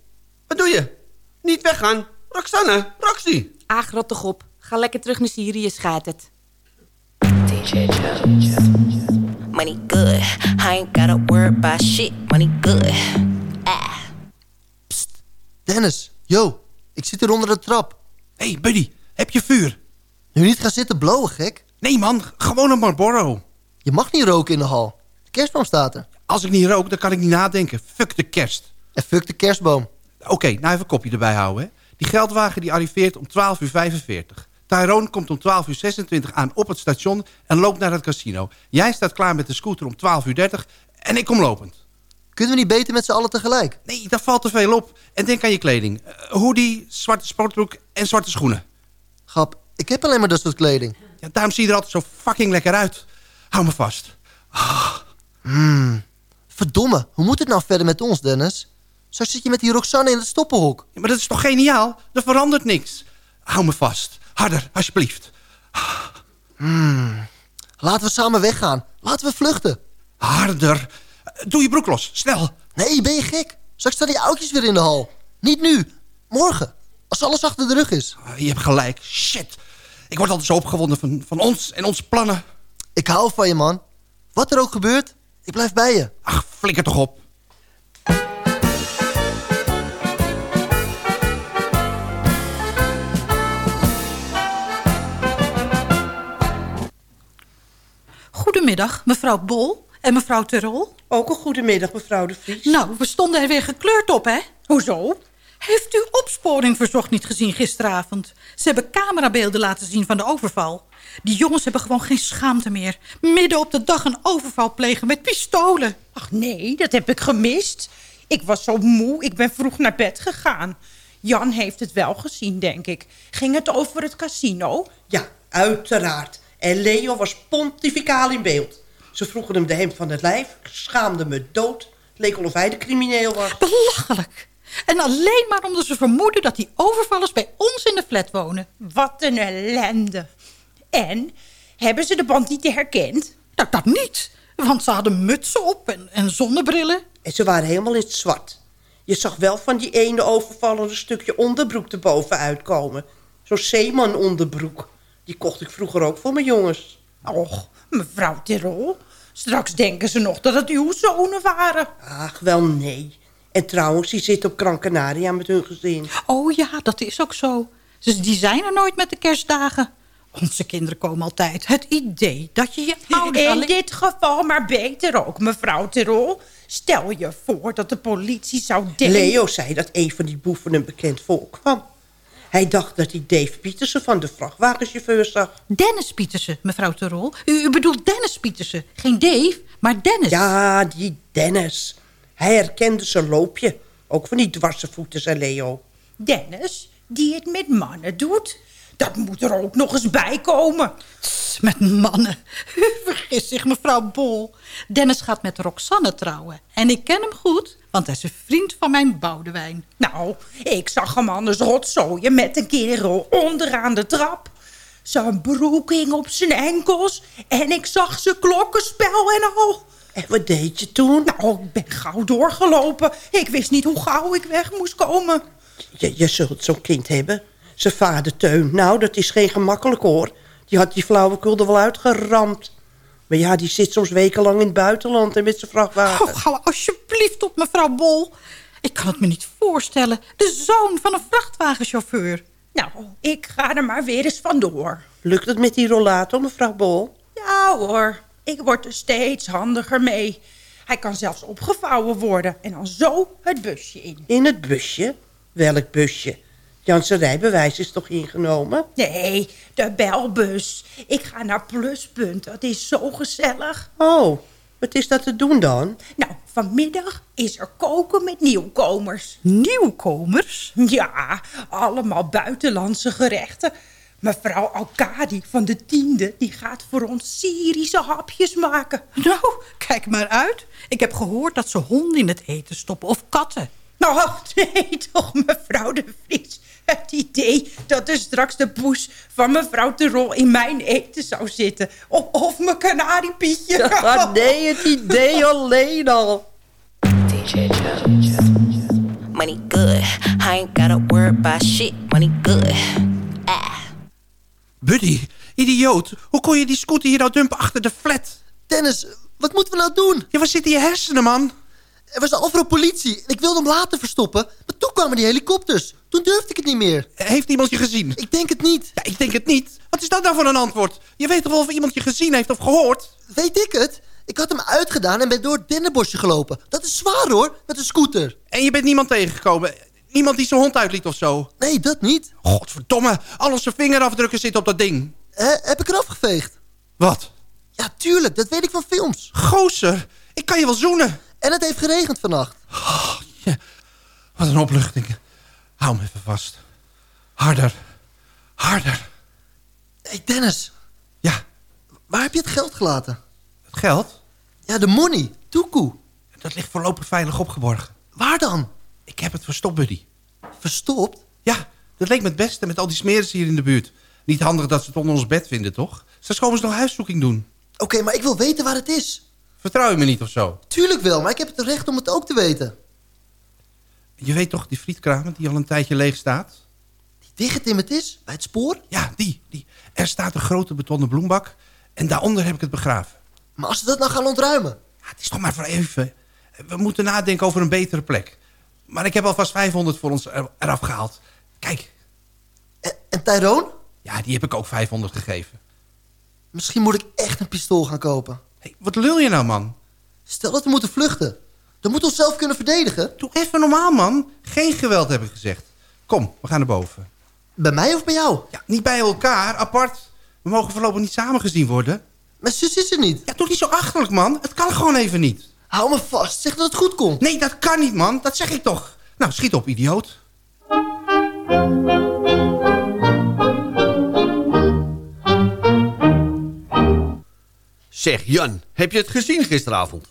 wat doe je? Niet weggaan. Roxanne, Roxy. Ach, rot toch op. Ga lekker terug naar Syrië, schijt het. DJ Money good. I ain't gotta worry about shit. Money good. Ah. Psst. Dennis, yo. Ik zit hier onder de trap. Hé, hey, buddy, heb je vuur? Nu niet gaan zitten blowen, gek. Nee man, gewoon een Marlboro. Je mag niet roken in de hal. De kerstboom staat er. Als ik niet rook, dan kan ik niet nadenken. Fuck de kerst. En fuck de kerstboom. Oké, nou even een kopje erbij houden. Hè. Die geldwagen die arriveert om 12 uur 45. Tyrone komt om 12 uur 26 aan op het station en loopt naar het casino. Jij staat klaar met de scooter om 12 uur 30 en ik kom lopend. Kunnen we niet beter met z'n allen tegelijk? Nee, dat valt te veel op. En denk aan je kleding. Uh, hoodie, zwarte sportbroek en zwarte schoenen. Grap, ik heb alleen maar dat soort kleding. Ja, daarom zie je er altijd zo fucking lekker uit. Hou me vast. Ah. Hmm. Verdomme, hoe moet het nou verder met ons, Dennis? Zo zit je met die Roxanne in het stoppenhok. Ja, maar dat is toch geniaal? Er verandert niks. Hou me vast. Harder, alsjeblieft. Hmm. Laten we samen weggaan. Laten we vluchten. Harder. Doe je broek los, snel. Nee, ben je gek? Straks staan die oudjes weer in de hal. Niet nu. Morgen. Als alles achter de rug is. Je hebt gelijk. Shit. Ik word altijd zo opgewonden van, van ons en onze plannen. Ik hou van je, man. Wat er ook gebeurt, ik blijf bij je. Ach, flikker toch op. Goedemiddag, mevrouw Bol en mevrouw Terol. Ook een goedemiddag, mevrouw de Vries. Nou, we stonden er weer gekleurd op, hè? Hoezo? Heeft u opsporing verzocht niet gezien gisteravond? Ze hebben camerabeelden laten zien van de overval. Die jongens hebben gewoon geen schaamte meer. Midden op de dag een overval plegen met pistolen. Ach nee, dat heb ik gemist. Ik was zo moe, ik ben vroeg naar bed gegaan. Jan heeft het wel gezien, denk ik. Ging het over het casino? Ja, uiteraard. En Leo was pontificaal in beeld. Ze vroegen hem de hemd van het lijf, schaamde me dood. Leek al of hij de crimineel was. Belachelijk. En alleen maar omdat ze vermoeden dat die overvallers bij ons in de flat wonen. Wat een ellende. En, hebben ze de bandieten herkend? Nou, dat niet. Want ze hadden mutsen op en, en zonnebrillen. En ze waren helemaal in het zwart. Je zag wel van die ene overvaller een stukje onderbroek erboven uitkomen. Zo'n zeeman onderbroek. Die kocht ik vroeger ook voor mijn jongens. Och, mevrouw Tirol. Straks denken ze nog dat het uw zonen waren. Ach, wel nee. En trouwens, die zit op Gran Canaria met hun gezin. Oh ja, dat is ook zo. Dus die zijn er nooit met de kerstdagen. Onze kinderen komen altijd. Het idee dat je je ouders... In alleen... dit geval maar beter ook, mevrouw Tirol. Stel je voor dat de politie zou denken... Leo zei dat een van die boeven een bekend volk kwam. Hij dacht dat hij Dave Pietersen van de vrachtwagenchauffeur zag. Dennis Pietersen, mevrouw Terol. U, u bedoelt Dennis Pietersen. Geen Dave, maar Dennis. Ja, die Dennis. Hij herkende zijn loopje. Ook van die dwarse voeten, zei Leo. Dennis, die het met mannen doet. Dat moet er ook nog eens bij komen. Met mannen. U vergist zich, mevrouw Bol. Dennis gaat met Roxanne trouwen. En ik ken hem goed, want hij is een vriend van mijn Boudewijn. Nou, ik zag hem anders rotzooien met een kerel onderaan de trap. Zijn broek hing op zijn enkels en ik zag zijn klokkenspel en al. En wat deed je toen? Nou, ik ben gauw doorgelopen. Ik wist niet hoe gauw ik weg moest komen. Je, je zult zo'n kind hebben. Zijn vader Teun. Nou, dat is geen gemakkelijk hoor. Die had die flauwekul er wel uitgeramd. Maar ja, die zit soms wekenlang in het buitenland en met zijn vrachtwagen. Oh, hou alsjeblieft op, mevrouw Bol. Ik kan het me niet voorstellen. De zoon van een vrachtwagenchauffeur. Nou, ik ga er maar weer eens vandoor. Lukt het met die rollator, mevrouw Bol? Ja hoor, ik word er steeds handiger mee. Hij kan zelfs opgevouwen worden en dan zo het busje in. In het busje? Welk busje? Janse rijbewijs is toch ingenomen? Nee, de belbus. Ik ga naar Pluspunt. Dat is zo gezellig. Oh, wat is dat te doen dan? Nou, vanmiddag is er koken met nieuwkomers. Nieuwkomers? Ja, allemaal buitenlandse gerechten. Mevrouw Alkadi van de tiende, die gaat voor ons Syrische hapjes maken. Nou, kijk maar uit. Ik heb gehoord dat ze honden in het eten stoppen of katten. Nou, nee toch, mevrouw de Vries. Het idee dat er straks de poes van mevrouw Terol in mijn eten zou zitten. Of, of mijn kanariepietje. Ja, nee, het idee alleen al. DJ Money good. I ain't gotta worry about shit. Money good. Ah. Buddy, idioot. Hoe kon je die scooter hier nou dumpen achter de flat? Dennis, wat moeten we nou doen? Ja, waar zitten je hersenen, man? Er was overal politie. Ik wilde hem laten verstoppen. Maar toen kwamen die helikopters. Toen durfde ik het niet meer. Heeft iemand je gezien? Ik denk het niet. Ja, ik denk het niet. Wat is dat nou voor een antwoord? Je weet toch wel of iemand je gezien heeft of gehoord? Weet ik het? Ik had hem uitgedaan en ben door het dennenbosje gelopen. Dat is zwaar hoor, met een scooter. En je bent niemand tegengekomen? Niemand die zijn hond uitliet of zo? Nee, dat niet. Godverdomme, al onze vingerafdrukken zitten op dat ding. Eh, heb ik eraf geveegd? Wat? Ja, tuurlijk, dat weet ik van films. Gozer, ik kan je wel zoenen. En het heeft geregend vannacht. Wat een opluchting. Hou me even vast. Harder. Harder. Hey Dennis. Ja? Waar heb je het geld gelaten? Het geld? Ja, de money. Toekoe. Dat ligt voorlopig veilig opgeborgen. Waar dan? Ik heb het verstopt, buddy. Verstopt? Ja, dat leek me het beste met al die smeren hier in de buurt. Niet handig dat ze het onder ons bed vinden, toch? Straks komen ze nog huiszoeking doen. Oké, maar ik wil weten waar het is. Vertrouw je me niet of zo? Tuurlijk wel, maar ik heb het recht om het ook te weten. Je weet toch die frietkraam die al een tijdje leeg staat? Die dichtgetimmerd is? Bij het spoor? Ja, die, die. Er staat een grote betonnen bloembak en daaronder heb ik het begraven. Maar als ze dat nou gaan ontruimen? Ja, het is toch maar voor even. We moeten nadenken over een betere plek. Maar ik heb alvast 500 voor ons er- eraf gehaald. Kijk. En, en Tyrone? Ja, die heb ik ook 500 gegeven. Misschien moet ik echt een pistool gaan kopen. Hey, wat lul je nou, man? Stel dat we moeten vluchten. Dan moeten we onszelf kunnen verdedigen. Doe even normaal, man. Geen geweld, heb ik gezegd. Kom, we gaan naar boven. Bij mij of bij jou? Ja, niet bij elkaar, apart. We mogen voorlopig niet samen gezien worden. Mijn zus is er niet. Ja, doe niet zo achterlijk, man. Het kan gewoon even niet. Hou me vast. Zeg dat het goed komt. Nee, dat kan niet, man. Dat zeg ik toch. Nou, schiet op, idioot. Zeg, Jan, heb je het gezien gisteravond?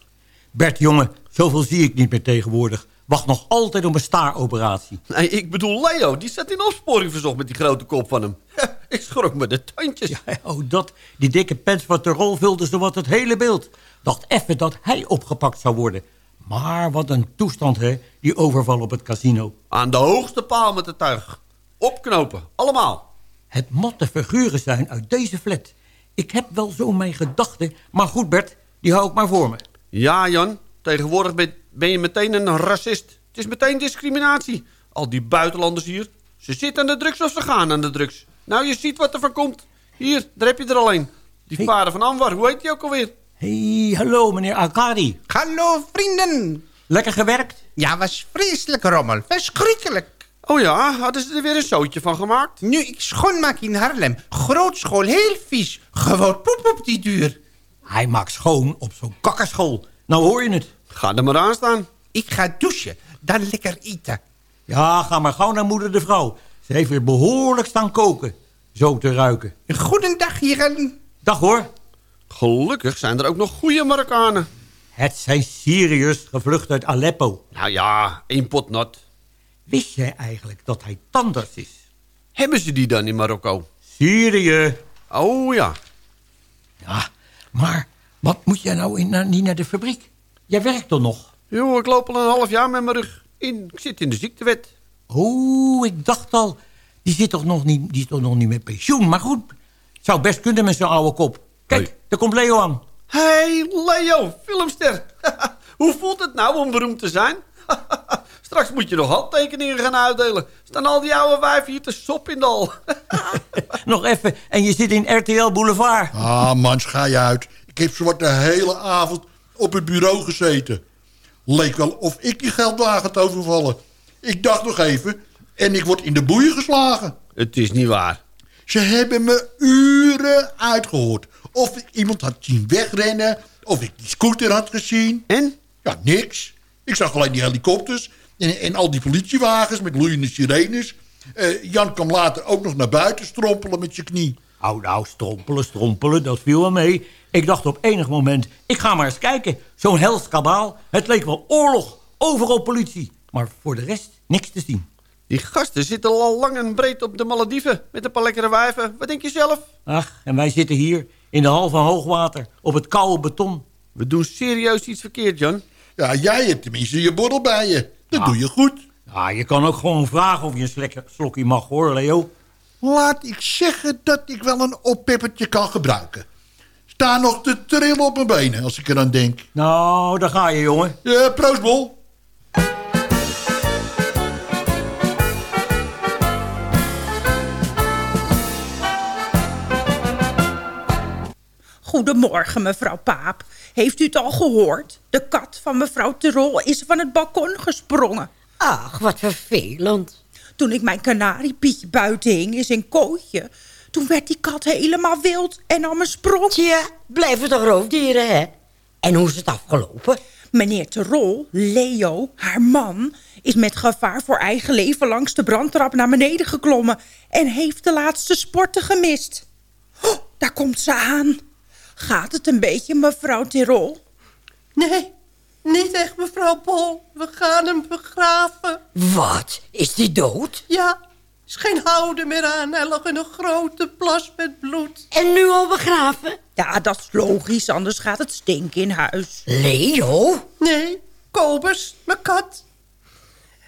Bert, jongen, zoveel zie ik niet meer tegenwoordig. Wacht nog altijd op een staaroperatie. Nee, ik bedoel Leo, die staat in opsporing verzocht met die grote kop van hem. ik schrok me de tandjes. Ja, oh, dat. Die dikke pens wat de rol vulde zowat het hele beeld. Dacht even dat hij opgepakt zou worden. Maar wat een toestand, hè, die overval op het casino. Aan de hoogste paal met het tuig. Opknopen, allemaal. Het motte figuren zijn uit deze flat. Ik heb wel zo mijn gedachten, maar goed Bert, die hou ik maar voor me. Ja, Jan, tegenwoordig ben, ben je meteen een racist. Het is meteen discriminatie. Al die buitenlanders hier, ze zitten aan de drugs of ze gaan aan de drugs. Nou, je ziet wat er van komt. Hier, daar heb je er alleen. Die Hey. vader van Anwar, hoe heet die ook alweer? hey, hallo meneer Arkadi. Hallo, vrienden. Lekker gewerkt? Ja, was vreselijk rommel. Verschrikkelijk. Oh ja, hadden ze er weer een zootje van gemaakt? Nu, ik schoonmaak in Haarlem. Grootschool, heel vies. Gewoon poep op die duur. Hij maakt schoon op zo'n kakkerschool. Nou hoor je het. Ga er maar aan staan. Ik ga douchen, dan lekker eten. Ja, ga maar gauw naar moeder de vrouw. Ze heeft weer behoorlijk staan koken. Zo te ruiken. Goedendag, heren. Dag hoor. Gelukkig zijn er ook nog goede Marokkanen. Het zijn Syriërs gevlucht uit Aleppo. Nou ja, één pot nat. Wist jij eigenlijk dat hij tandarts is? Hebben ze die dan in Marokko? Syrië. Oh ja. Ja, maar wat moet jij nou in, niet naar de fabriek? Jij werkt toch nog? Joh, ik loop al een half jaar met mijn rug in. Ik zit in de ziektewet. Oh, ik dacht al, die, zit toch nog niet, die is toch nog niet met pensioen. Maar goed, zou best kunnen met zo'n oude kop. Kijk, Hey. daar komt Leo aan. Hey Leo, filmster. Hoe voelt het nou om beroemd te zijn? Straks moet je nog handtekeningen gaan uitdelen. Staan al die oude wijven hier te sop in de hal. Nog even, en je zit in RTL Boulevard. Ah, man, ga je uit. Ik heb zowat de hele avond op het bureau gezeten. Leek wel of ik die geldwagen had overvallen. Ik dacht nog even, en ik word in de boeien geslagen. Het is niet waar. Ze hebben me uren uitgehoord. Of ik iemand had zien wegrennen, of ik die scooter had gezien. En? Ja, niks. Ik zag alleen die helikopters en, en al die politiewagens met loeiende sirenes. Eh, Jan kwam later ook nog naar buiten strompelen met zijn knie. Nou, nou, strompelen, strompelen, dat viel wel mee. Ik dacht op enig moment, ik ga maar eens kijken. Zo'n hels kabaal, het leek wel oorlog. Overal politie. Maar voor de rest, niks te zien. Die gasten zitten al lang en breed op de Malediven. Met een paar lekkere wijven. Wat denk je zelf? Ach, en wij zitten hier in de hal van hoogwater, op het koude beton. We doen serieus iets verkeerd, Jan. Ja, jij hebt tenminste je borrel bij je. Dat doe je goed. Ah, je kan ook gewoon vragen of je een slek, slokje mag hoor, Leo. Laat ik zeggen dat ik wel een oppeppertje kan gebruiken. Sta nog te trillen op mijn benen als ik er aan denk. Nou, daar ga je, jongen. Ja, proostbol. Goedemorgen, mevrouw Paap. Heeft u het al gehoord? De kat van mevrouw Terol is van het balkon gesprongen. Ach, wat vervelend. Toen ik mijn kanariepietje buiten hing in zijn kootje... toen werd die kat helemaal wild en nam een sprong. Tja, blijven toch roofdieren, hè? En hoe is het afgelopen? Meneer Terol, Leo, haar man... is met gevaar voor eigen leven langs de brandtrap naar beneden geklommen... en heeft de laatste sporten gemist. Oh, daar komt ze aan. Gaat het een beetje, mevrouw Terol? Nee, niet echt, mevrouw Pol. We gaan hem begraven. Wat? Is die dood? Ja, is geen houden meer aan. Hij lag in een grote plas met bloed. En nu al begraven? Ja, dat is logisch, anders gaat het stinken in huis. Leo? Nee, Kobus, mijn kat.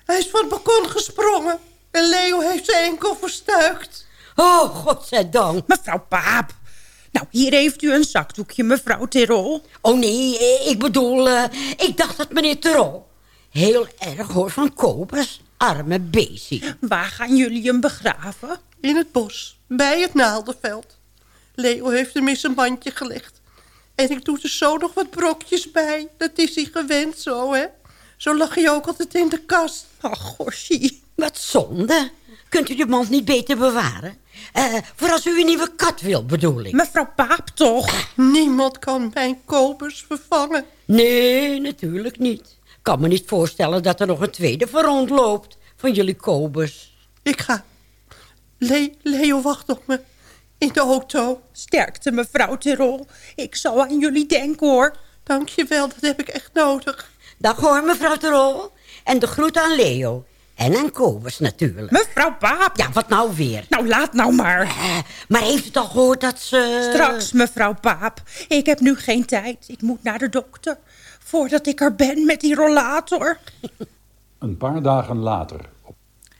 Hij is van het balkon gesprongen. En Leo heeft zijn enkel verstuikt. Oh, godzijdank. Mevrouw Paap. Nou, hier heeft u een zakdoekje, mevrouw Terol. Oh nee, ik bedoel, uh, ik dacht dat meneer Terol. Heel erg hoor van Kobus. Arme beestie. Waar gaan jullie hem begraven? In het bos, bij het naaldenveld. Leo heeft hem in zijn mandje gelegd. En ik doe er zo nog wat brokjes bij. Dat is hij gewend zo, hè. Zo lag hij ook altijd in de kast. Ach, gossie. Wat zonde. Kunt u de mand niet beter bewaren? Uh, voor als u een nieuwe kat wilt, bedoel ik. Mevrouw Paap toch? Niemand kan mijn Kobus vervangen. Nee, natuurlijk niet. Ik kan me niet voorstellen dat er nog een tweede voor rondloopt van jullie Kobus. Ik ga. Le Leo wacht op me. In de auto. Sterkte, mevrouw Tirol. Ik zal aan jullie denken, hoor. Dank je wel, dat heb ik echt nodig. Dag hoor, mevrouw Tirol. En de groet aan Leo. En aan Kobus natuurlijk. Mevrouw Paap. Ja, wat nou weer? Nou, laat nou maar. Uh, maar heeft het al gehoord dat ze... Straks, mevrouw Paap. Ik heb nu geen tijd. Ik moet naar de dokter. Voordat ik er ben met die rollator. Een paar dagen later.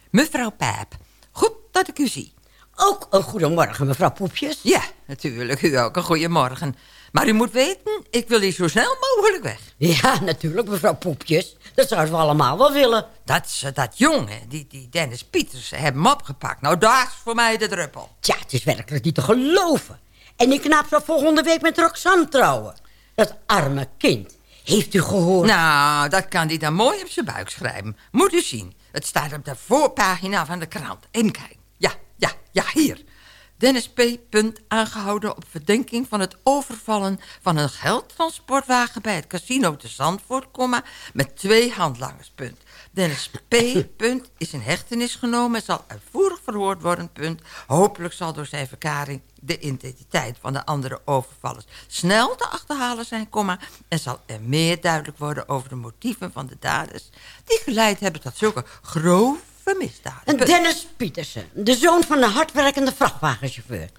Mevrouw Paap, goed dat ik u zie. Ook een goedemorgen, mevrouw Poepjes. Ja, natuurlijk. U ook een goedemorgen. Maar u moet weten, ik wil hier zo snel mogelijk weg. Ja, natuurlijk, mevrouw Poepjes. Dat zouden we allemaal wel willen. Dat ze dat jongen, die, die Dennis Pieters, hebben hem opgepakt. Nou, dat is voor mij de druppel. Tja, het is werkelijk niet te geloven. En die knaap zal volgende week met Roxanne trouwen. Dat arme kind. Heeft u gehoord? Nou, dat kan hij dan mooi op zijn buik schrijven. Moet u zien. Het staat op de voorpagina van de krant. Even kijken. Ja, ja, ja, hier. Dennis P. Punt, aangehouden op verdenking van het overvallen van een geldtransportwagen bij het casino te Zandvoort, met twee handlangers. Punt. Dennis P. Punt, is in hechtenis genomen en zal uitvoerig verhoord worden. Punt. Hopelijk zal door zijn verkaring de identiteit van de andere overvallers snel te achterhalen zijn, komma, en zal er meer duidelijk worden over de motieven van de daders die geleid hebben tot zulke grove misdaden. En Dennis Pietersen, de zoon van de hardwerkende vrachtwagenchauffeur.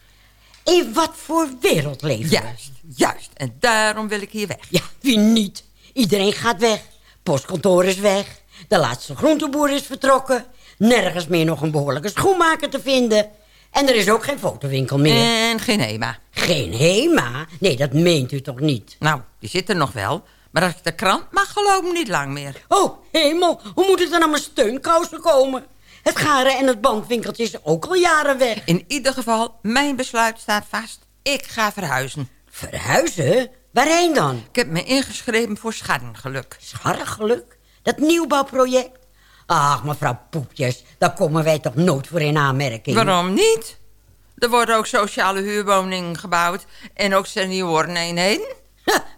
In wat voor wereld leven Juist, juist. En daarom wil ik hier weg. Ja, wie niet? Iedereen gaat weg. Postkantoor is weg. De laatste groenteboer is vertrokken. Nergens meer nog een behoorlijke schoenmaker te vinden. En er is ook geen fotowinkel meer. En geen HEMA. Geen HEMA? Nee, dat meent u toch niet? Nou, die zit er nog wel. Maar als ik de krant mag geloven, niet lang meer. Oh, hemel. Hoe moet het dan aan mijn steunkousen komen? Het garen en het bandwinkeltje is ook al jaren weg. In ieder geval, mijn besluit staat vast. Ik ga verhuizen. Verhuizen? Waarheen dan? Ik heb me ingeschreven voor Scharrengeluk. Scharrengeluk? Dat nieuwbouwproject? Ach, mevrouw Poepjes, daar komen wij toch nooit voor in aanmerking. Waarom niet? Er worden ook sociale huurwoningen gebouwd en ook senioreneenheden.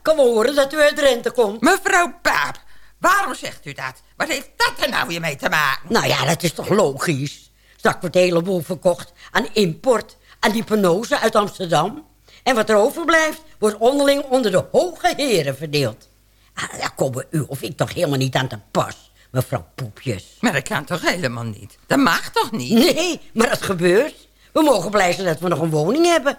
Kan wel horen dat u uit Rente komt. Mevrouw Paap, waarom zegt u dat? Wat heeft dat er nou weer mee te maken? Nou ja, dat is toch logisch. Straks wordt de hele boel verkocht aan import, aan die penose uit Amsterdam. En wat er overblijft, wordt onderling onder de hoge heren verdeeld. Ah, daar komen u of ik toch helemaal niet aan te pas, mevrouw Poepjes. Maar dat kan toch helemaal niet? Dat mag toch niet? Nee, maar dat gebeurt. We mogen blij zijn dat we nog een woning hebben.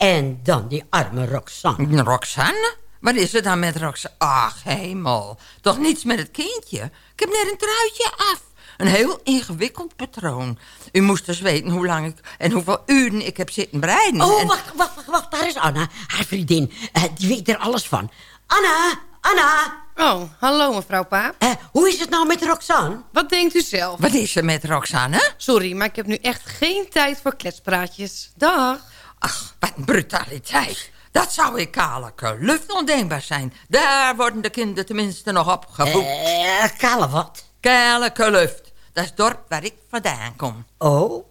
En dan die arme Roxanne. Roxanne? Wat is er dan met Roxanne? Ach, hemel. Toch niets met het kindje? Ik heb net een truitje af. Een heel ingewikkeld patroon. U moest dus weten hoe lang ik en hoeveel uren ik heb zitten breiden. Oh, en... wacht, wacht, wacht, wacht. Daar is Anna, haar vriendin. Uh, die weet er alles van. Anna, Anna. Oh, hallo mevrouw Paap. Uh, hoe is het nou met Roxanne? Wat denkt u zelf? Wat is er met Roxanne? Sorry, maar ik heb nu echt geen tijd voor kletspraatjes. Dag. Ach, wat een brutaliteit. Dat zou in kale lucht ondenkbaar zijn. Daar worden de kinderen tenminste nog opgevoed. Eh, kale wat? Kale lucht. Dat is het dorp waar ik vandaan kom. Oh?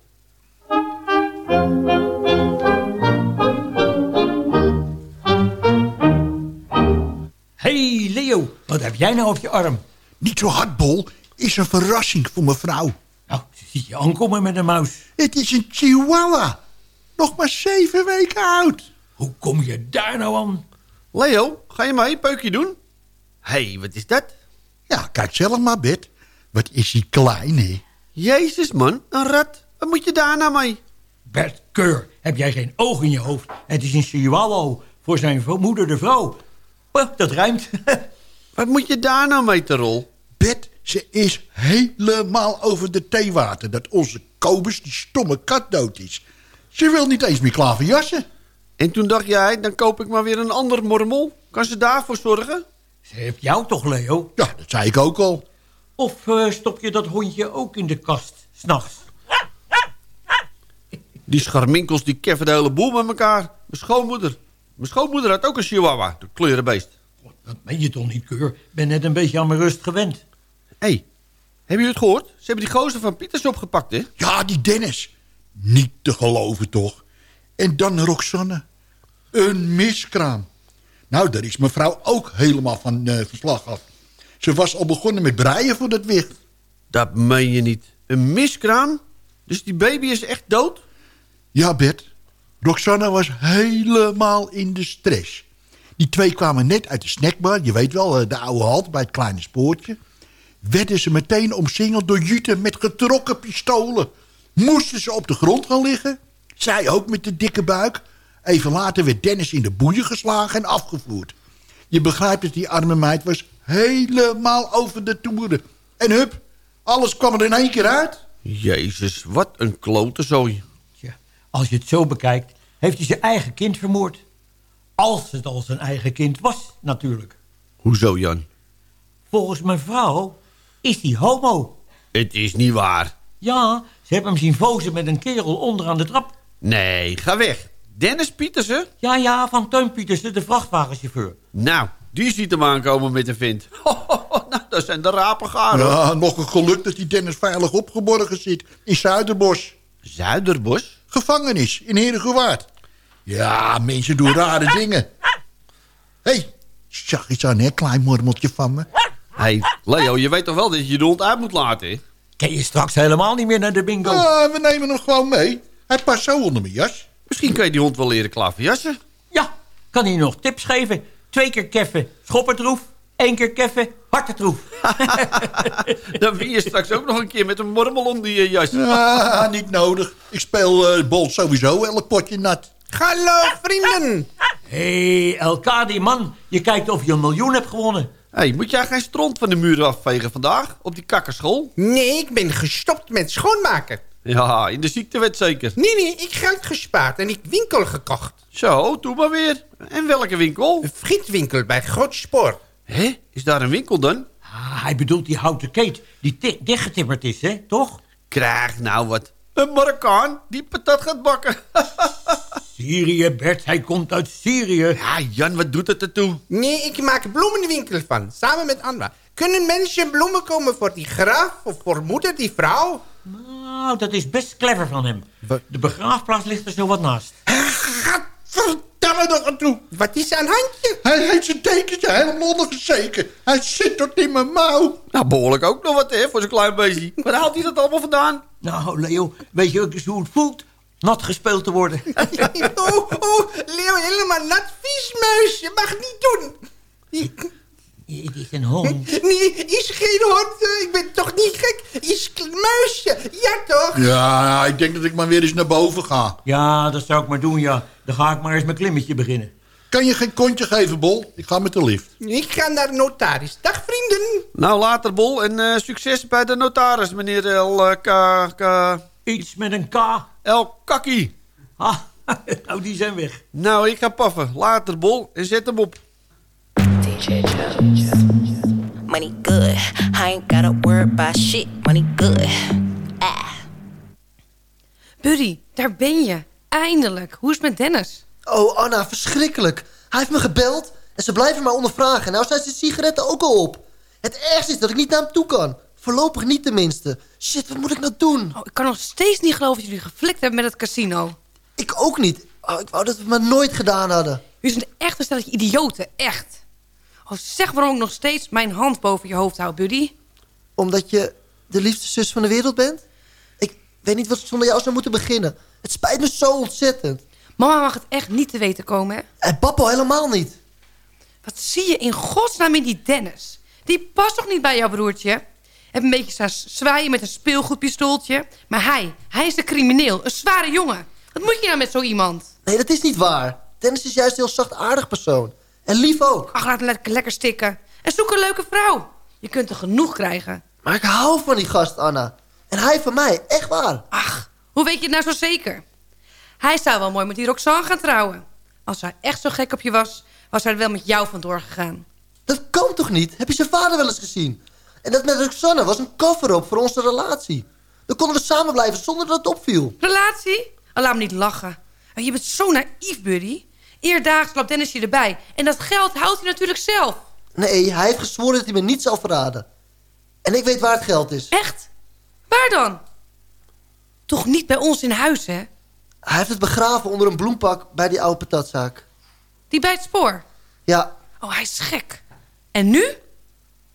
hey Leo, wat heb jij nou op je arm? Niet zo hard, Bol. Is een verrassing voor mevrouw. Nou, ze ziet je aankomen met een muis. Het is een chihuahua. Nog maar zeven weken oud. Hoe kom je daar nou aan? Leo, ga je mee een peukje doen? Hé, hey, wat is dat? Ja, kijk zelf maar, Bert. Wat is die klein, hè? Jezus, man. Een rat. Wat moet je daar nou mee? Bert Keur, heb jij geen oog in je hoofd? Het is een chihuahua voor zijn moeder de vrouw. Oh, dat rijmt. Wat moet je daar nou mee, Terol? Bert, ze is helemaal over de theewater... dat onze Kobus, die stomme kat, dood is. Ze wil niet eens meer klaverjassen. En toen dacht jij, dan koop ik maar weer een ander mormel. Kan ze daarvoor zorgen? Ze heeft jou toch, Leo? Ja, dat zei ik ook al. Of uh, stop je dat hondje ook in de kast, s'nachts? Die scharminkels die keffen de hele boel met elkaar. Mijn schoonmoeder. Mijn schoonmoeder had ook een chihuahua, de kleurenbeest. Dat meen je toch niet, Keur? Ik ben net een beetje aan mijn rust gewend. Hé, hey, hebben jullie het gehoord? Ze hebben die gozer van Pieters opgepakt, hè? Ja, die Dennis. Niet te geloven, toch? En dan Roxanne. Een miskraam. Nou, daar is mevrouw ook helemaal van uh, verslag af. Ze was al begonnen met breien voor dat wicht. Dat meen je niet. Een miskraam? Dus die baby is echt dood? Ja, Bert. Roxanne was helemaal in de stress. Die twee kwamen net uit de snackbar. Je weet wel, de oude halt bij het kleine spoortje. Werden ze meteen omsingeld door juten met getrokken pistolen. Moesten ze op de grond gaan liggen. Zij ook met de dikke buik. Even later werd Dennis in de boeien geslagen en afgevoerd. Je begrijpt dat die arme meid was helemaal over de toeren. En hup, alles kwam er in één keer uit. Jezus, wat een klote zooi. Ja, als je het zo bekijkt, heeft hij zijn eigen kind vermoord. Als het al zijn eigen kind was, natuurlijk. Hoezo, Jan? Volgens mijn vrouw is hij homo. Het is niet waar. Ja, ze hebben hem zien vozen met een kerel onderaan de trap. Nee, ga weg. Dennis Pietersen? Ja, ja, van Teun Pietersen, de vrachtwagenchauffeur. Nou, die ziet hem aankomen met een vent. nou, dat zijn de rapengaren. Ja, nog een geluk dat die Dennis veilig opgeborgen zit in Zuiderbos. Zuiderbos? Gevangenis in Herengewaard. Ja, mensen doen rare dingen. Hé, hey, zag eens aan, hè, klein mormeltje van me. Hé, hey, Leo, je weet toch wel dat je de hond uit moet laten, hè? Ken je straks helemaal niet meer naar de bingo? Ja, we nemen hem gewoon mee. Hij past zo onder mijn jas. Misschien kan je die hond wel leren klaverjassen. Ja, kan hij nog tips geven? Twee keer keffen, schoppertroef. Eén keer keffen, hartetroef. Dan win je straks ook nog een keer met een mormel onder je jas. Ja, niet nodig. Ik speel uh, bol sowieso elk potje nat. Hallo, vrienden. Hé, hey, Elkadi, man. Je kijkt of je een miljoen hebt gewonnen. Hé, hey, moet jij geen stront van de muur afvegen vandaag? Op die kakkerschool? Nee, ik ben gestopt met schoonmaken. Ja, in de ziektewet zeker. Nee, nee, ik geld gespaard en ik winkel gekocht. Zo, doe maar weer. En welke winkel? Een frietwinkel bij Grootspoor. Hé, is daar een winkel dan? Ah, hij bedoelt die houten keet die dichtgetimmerd is, hè? Toch? Krijg nou wat. Een Marokkaan die patat gaat bakken. Syrië, Bert, hij komt uit Syrië. Ja, Jan, wat doet het ertoe? Nee, ik maak bloemenwinkel van, samen met Anna. Kunnen mensen bloemen komen voor die graaf of voor moeder, die vrouw? Nou, dat is best clever van hem. De begraafplaats ligt er zo wat naast. Vertel nog aan toe. Wat is aan handje? Hij heeft zijn tekentje helemaal ondergezeken. Hij zit tot in mijn mouw. Nou, behoorlijk ook nog wat, hè, voor zo'n klein beestje. Waar haalt hij dat allemaal vandaan? Nou, Leo, weet je ook eens hoe het voelt? Nat gespeeld te worden. oh, oh, Leo, helemaal nat vies muisje. Mag niet doen. Het is een hond. Nee, is geen hond. Ik ben toch niet gek. Is een muisje. Ja, toch? Ja, ik denk dat ik maar weer eens naar boven ga. Ja, dat zou ik maar doen, ja. Dan ga ik maar eens mijn klimmetje beginnen. Kan je geen kontje geven, Bol? Ik ga met de lift. Ik ga naar de notaris. Dag, vrienden. Nou, later, Bol. En uh, succes bij de notaris, meneer El K... K... Iets met een K. El Kakkie. Ah, nou, die zijn weg. Nou, ik ga paffen. Later, Bol. En zet hem op. DJ Money good. I ain't gotta worry about shit. Money good. Ah. Buddy, daar ben je. Eindelijk. Hoe is het met Dennis? Oh, Anna, verschrikkelijk. Hij heeft me gebeld en ze blijven maar ondervragen. Nou zijn zijn sigaretten ook al op. Het ergste is dat ik niet naar hem toe kan. Voorlopig niet tenminste. Shit, wat moet ik nou doen? Oh, ik kan nog steeds niet geloven dat jullie geflikt hebben met het casino. Ik ook niet. Oh, ik wou dat we het maar nooit gedaan hadden. Jullie zijn echt een stelletje idioten, echt. Oh, zeg waarom ik nog steeds mijn hand boven je hoofd hou, buddy. Omdat je de liefste zus van de wereld bent? Ik weet niet wat ik zonder jou zou moeten beginnen. Het spijt me zo ontzettend. Mama mag het echt niet te weten komen, hè? En papa helemaal niet. Wat zie je in godsnaam in die Dennis? Die past toch niet bij jouw broertje? Heb een beetje staan zwaaien met een speelgoedpistooltje. Maar hij, hij is de crimineel. Een zware jongen. Wat moet je nou met zo iemand? Nee, dat is niet waar. Dennis is juist een heel zachtaardig persoon. En lief ook. Ach, laat hem lekker, lekker stikken. En zoek een leuke vrouw. Je kunt er genoeg krijgen. Maar ik hou van die gast, Anna. En hij van mij, echt waar. Ach, hoe weet je het nou zo zeker? Hij zou wel mooi met die Roxanne gaan trouwen. Als hij echt zo gek op je was, was hij er wel met jou vandoor gegaan. Dat kan toch niet? Heb je zijn vader wel eens gezien? En dat met Roxanne was een cover-up voor onze relatie. Dan konden we samen blijven zonder dat het opviel. Relatie? Oh, laat me niet lachen. Oh, je bent zo naïef, buddy. Eerdaags loopt Dennis je erbij. En dat geld houdt hij natuurlijk zelf. Nee, hij heeft gezworen dat hij me niet zal verraden. En ik weet waar het geld is. Echt? Waar dan? Toch niet bij ons in huis, hè? Hij heeft het begraven onder een bloempak bij die oude patatzaak. Die bij het spoor? Ja. Oh, hij is gek. En nu?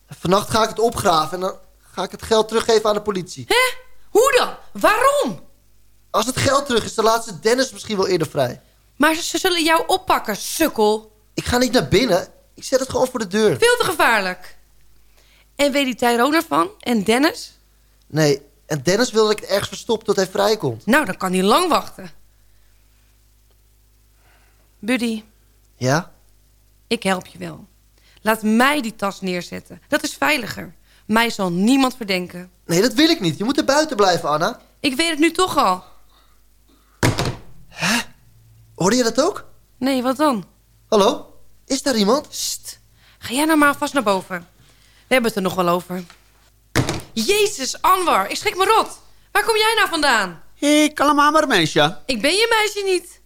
Vannacht ga ik het opgraven en dan ga ik het geld teruggeven aan de politie. Hè? Hoe dan? Waarom? Als het geld terug is, dan laat ze Dennis misschien wel eerder vrij. Maar ze zullen jou oppakken, sukkel. Ik ga niet naar binnen. Ik zet het gewoon voor de deur. Veel te gevaarlijk. En weet die Tyrone ervan? En Dennis? Nee, en Dennis wil dat ik het ergens verstop tot hij vrijkomt. Nou, dan kan hij lang wachten. Buddy, Ja? ik help je wel. Laat mij die tas neerzetten. Dat is veiliger. Mij zal niemand verdenken. Nee, dat wil ik niet. Je moet er buiten blijven, Anna. Ik weet het nu toch al. Hoorde je dat ook? Nee, wat dan? Hallo? Is daar iemand? Sst. Ga jij nou maar vast naar boven. We hebben het er nog wel over. Jezus, Anwar, ik schrik me rot. Waar kom jij nou vandaan? Ik allemaal maar meisje. Ik ben je meisje niet.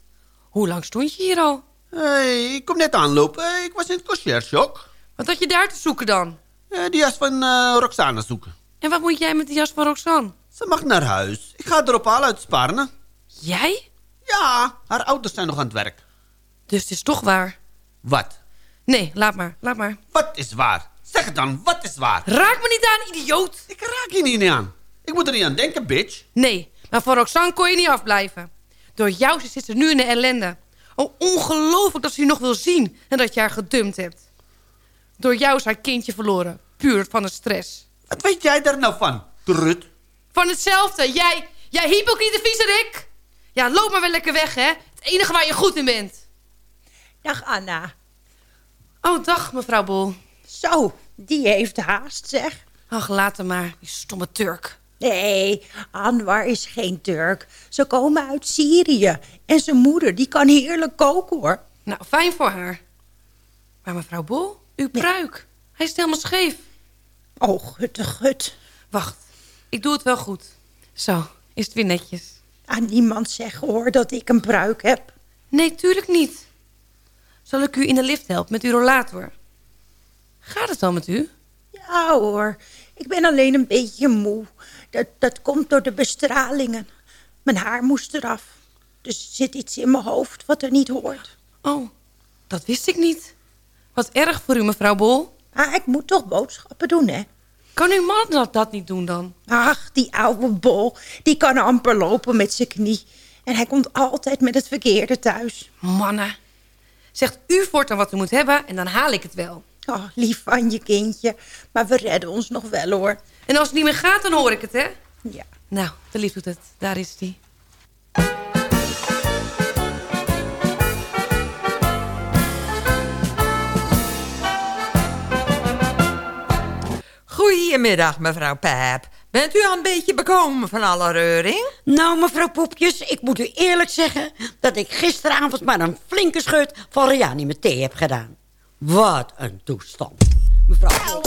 Hoe lang stond je hier al? Hey, ik kom net aanlopen. Ik was in het conciërshok. Wat had je daar te zoeken dan? Uh, die jas van uh, Roxana zoeken. En wat moet jij met die jas van Roxanne? Ze mag naar huis. Ik ga erop halen uit Sparne. Jij? Ja, haar ouders zijn nog aan het werk. Dus het is toch waar? Wat? Nee, laat maar, laat maar. Wat is waar? Zeg het dan, wat is waar? Raak me niet aan, idioot! Ik raak je niet aan. Ik moet er niet aan denken, bitch. Nee, maar van Roxanne kon je niet afblijven. Door jou zit ze nu in de ellende. Oh, ongelooflijk dat ze je nog wil zien en dat je haar gedumpt hebt. Door jou is haar kindje verloren, puur van de stress. Wat weet jij daar nou van, trut? Van hetzelfde. Jij, jij hypocriete viezerik. Ja, loop maar wel lekker weg, hè. Het enige waar je goed in bent. Dag, Anna. Oh, dag, mevrouw Bol. Zo, die heeft haast, zeg. Ach, laat hem maar, die stomme Turk. Nee, Anwar is geen Turk. Ze komen uit Syrië. En zijn moeder, die kan heerlijk koken, hoor. Nou, fijn voor haar. Maar mevrouw Bol, uw pruik. Hij is helemaal scheef. Oh, gutte gut. Wacht, ik doe het wel goed. Zo, is het weer netjes. Aan niemand zeggen, hoor, dat ik een pruik heb. Nee, tuurlijk niet. Zal ik u in de lift helpen met uw rollator? Gaat het al met u? Ja hoor, ik ben alleen een beetje moe. Dat, dat komt door de bestralingen. Mijn haar moest eraf. Dus er zit iets in mijn hoofd wat er niet hoort. Oh, dat wist ik niet. Wat erg voor u, mevrouw Bol. Ah, ik moet toch boodschappen doen, hè? Kan uw man dat, dat niet doen dan? Ach, die oude bol. Die kan amper lopen met zijn knie. En hij komt altijd met het verkeerde thuis. Mannen. Zegt u voortaan wat u moet hebben en dan haal ik het wel. Oh, lief van je kindje. Maar we redden ons nog wel, hoor. En als het niet meer gaat, dan hoor ik het, hè? Ja. Nou, de lief doet het. Daar is die. Goedemiddag, mevrouw Pijp. Bent u al een beetje bekomen van alle reuring? Nou, mevrouw Poepjes, ik moet u eerlijk zeggen... dat ik gisteravond maar een flinke scheut van Riani met thee heb gedaan. Wat een toestand. Mevrouw...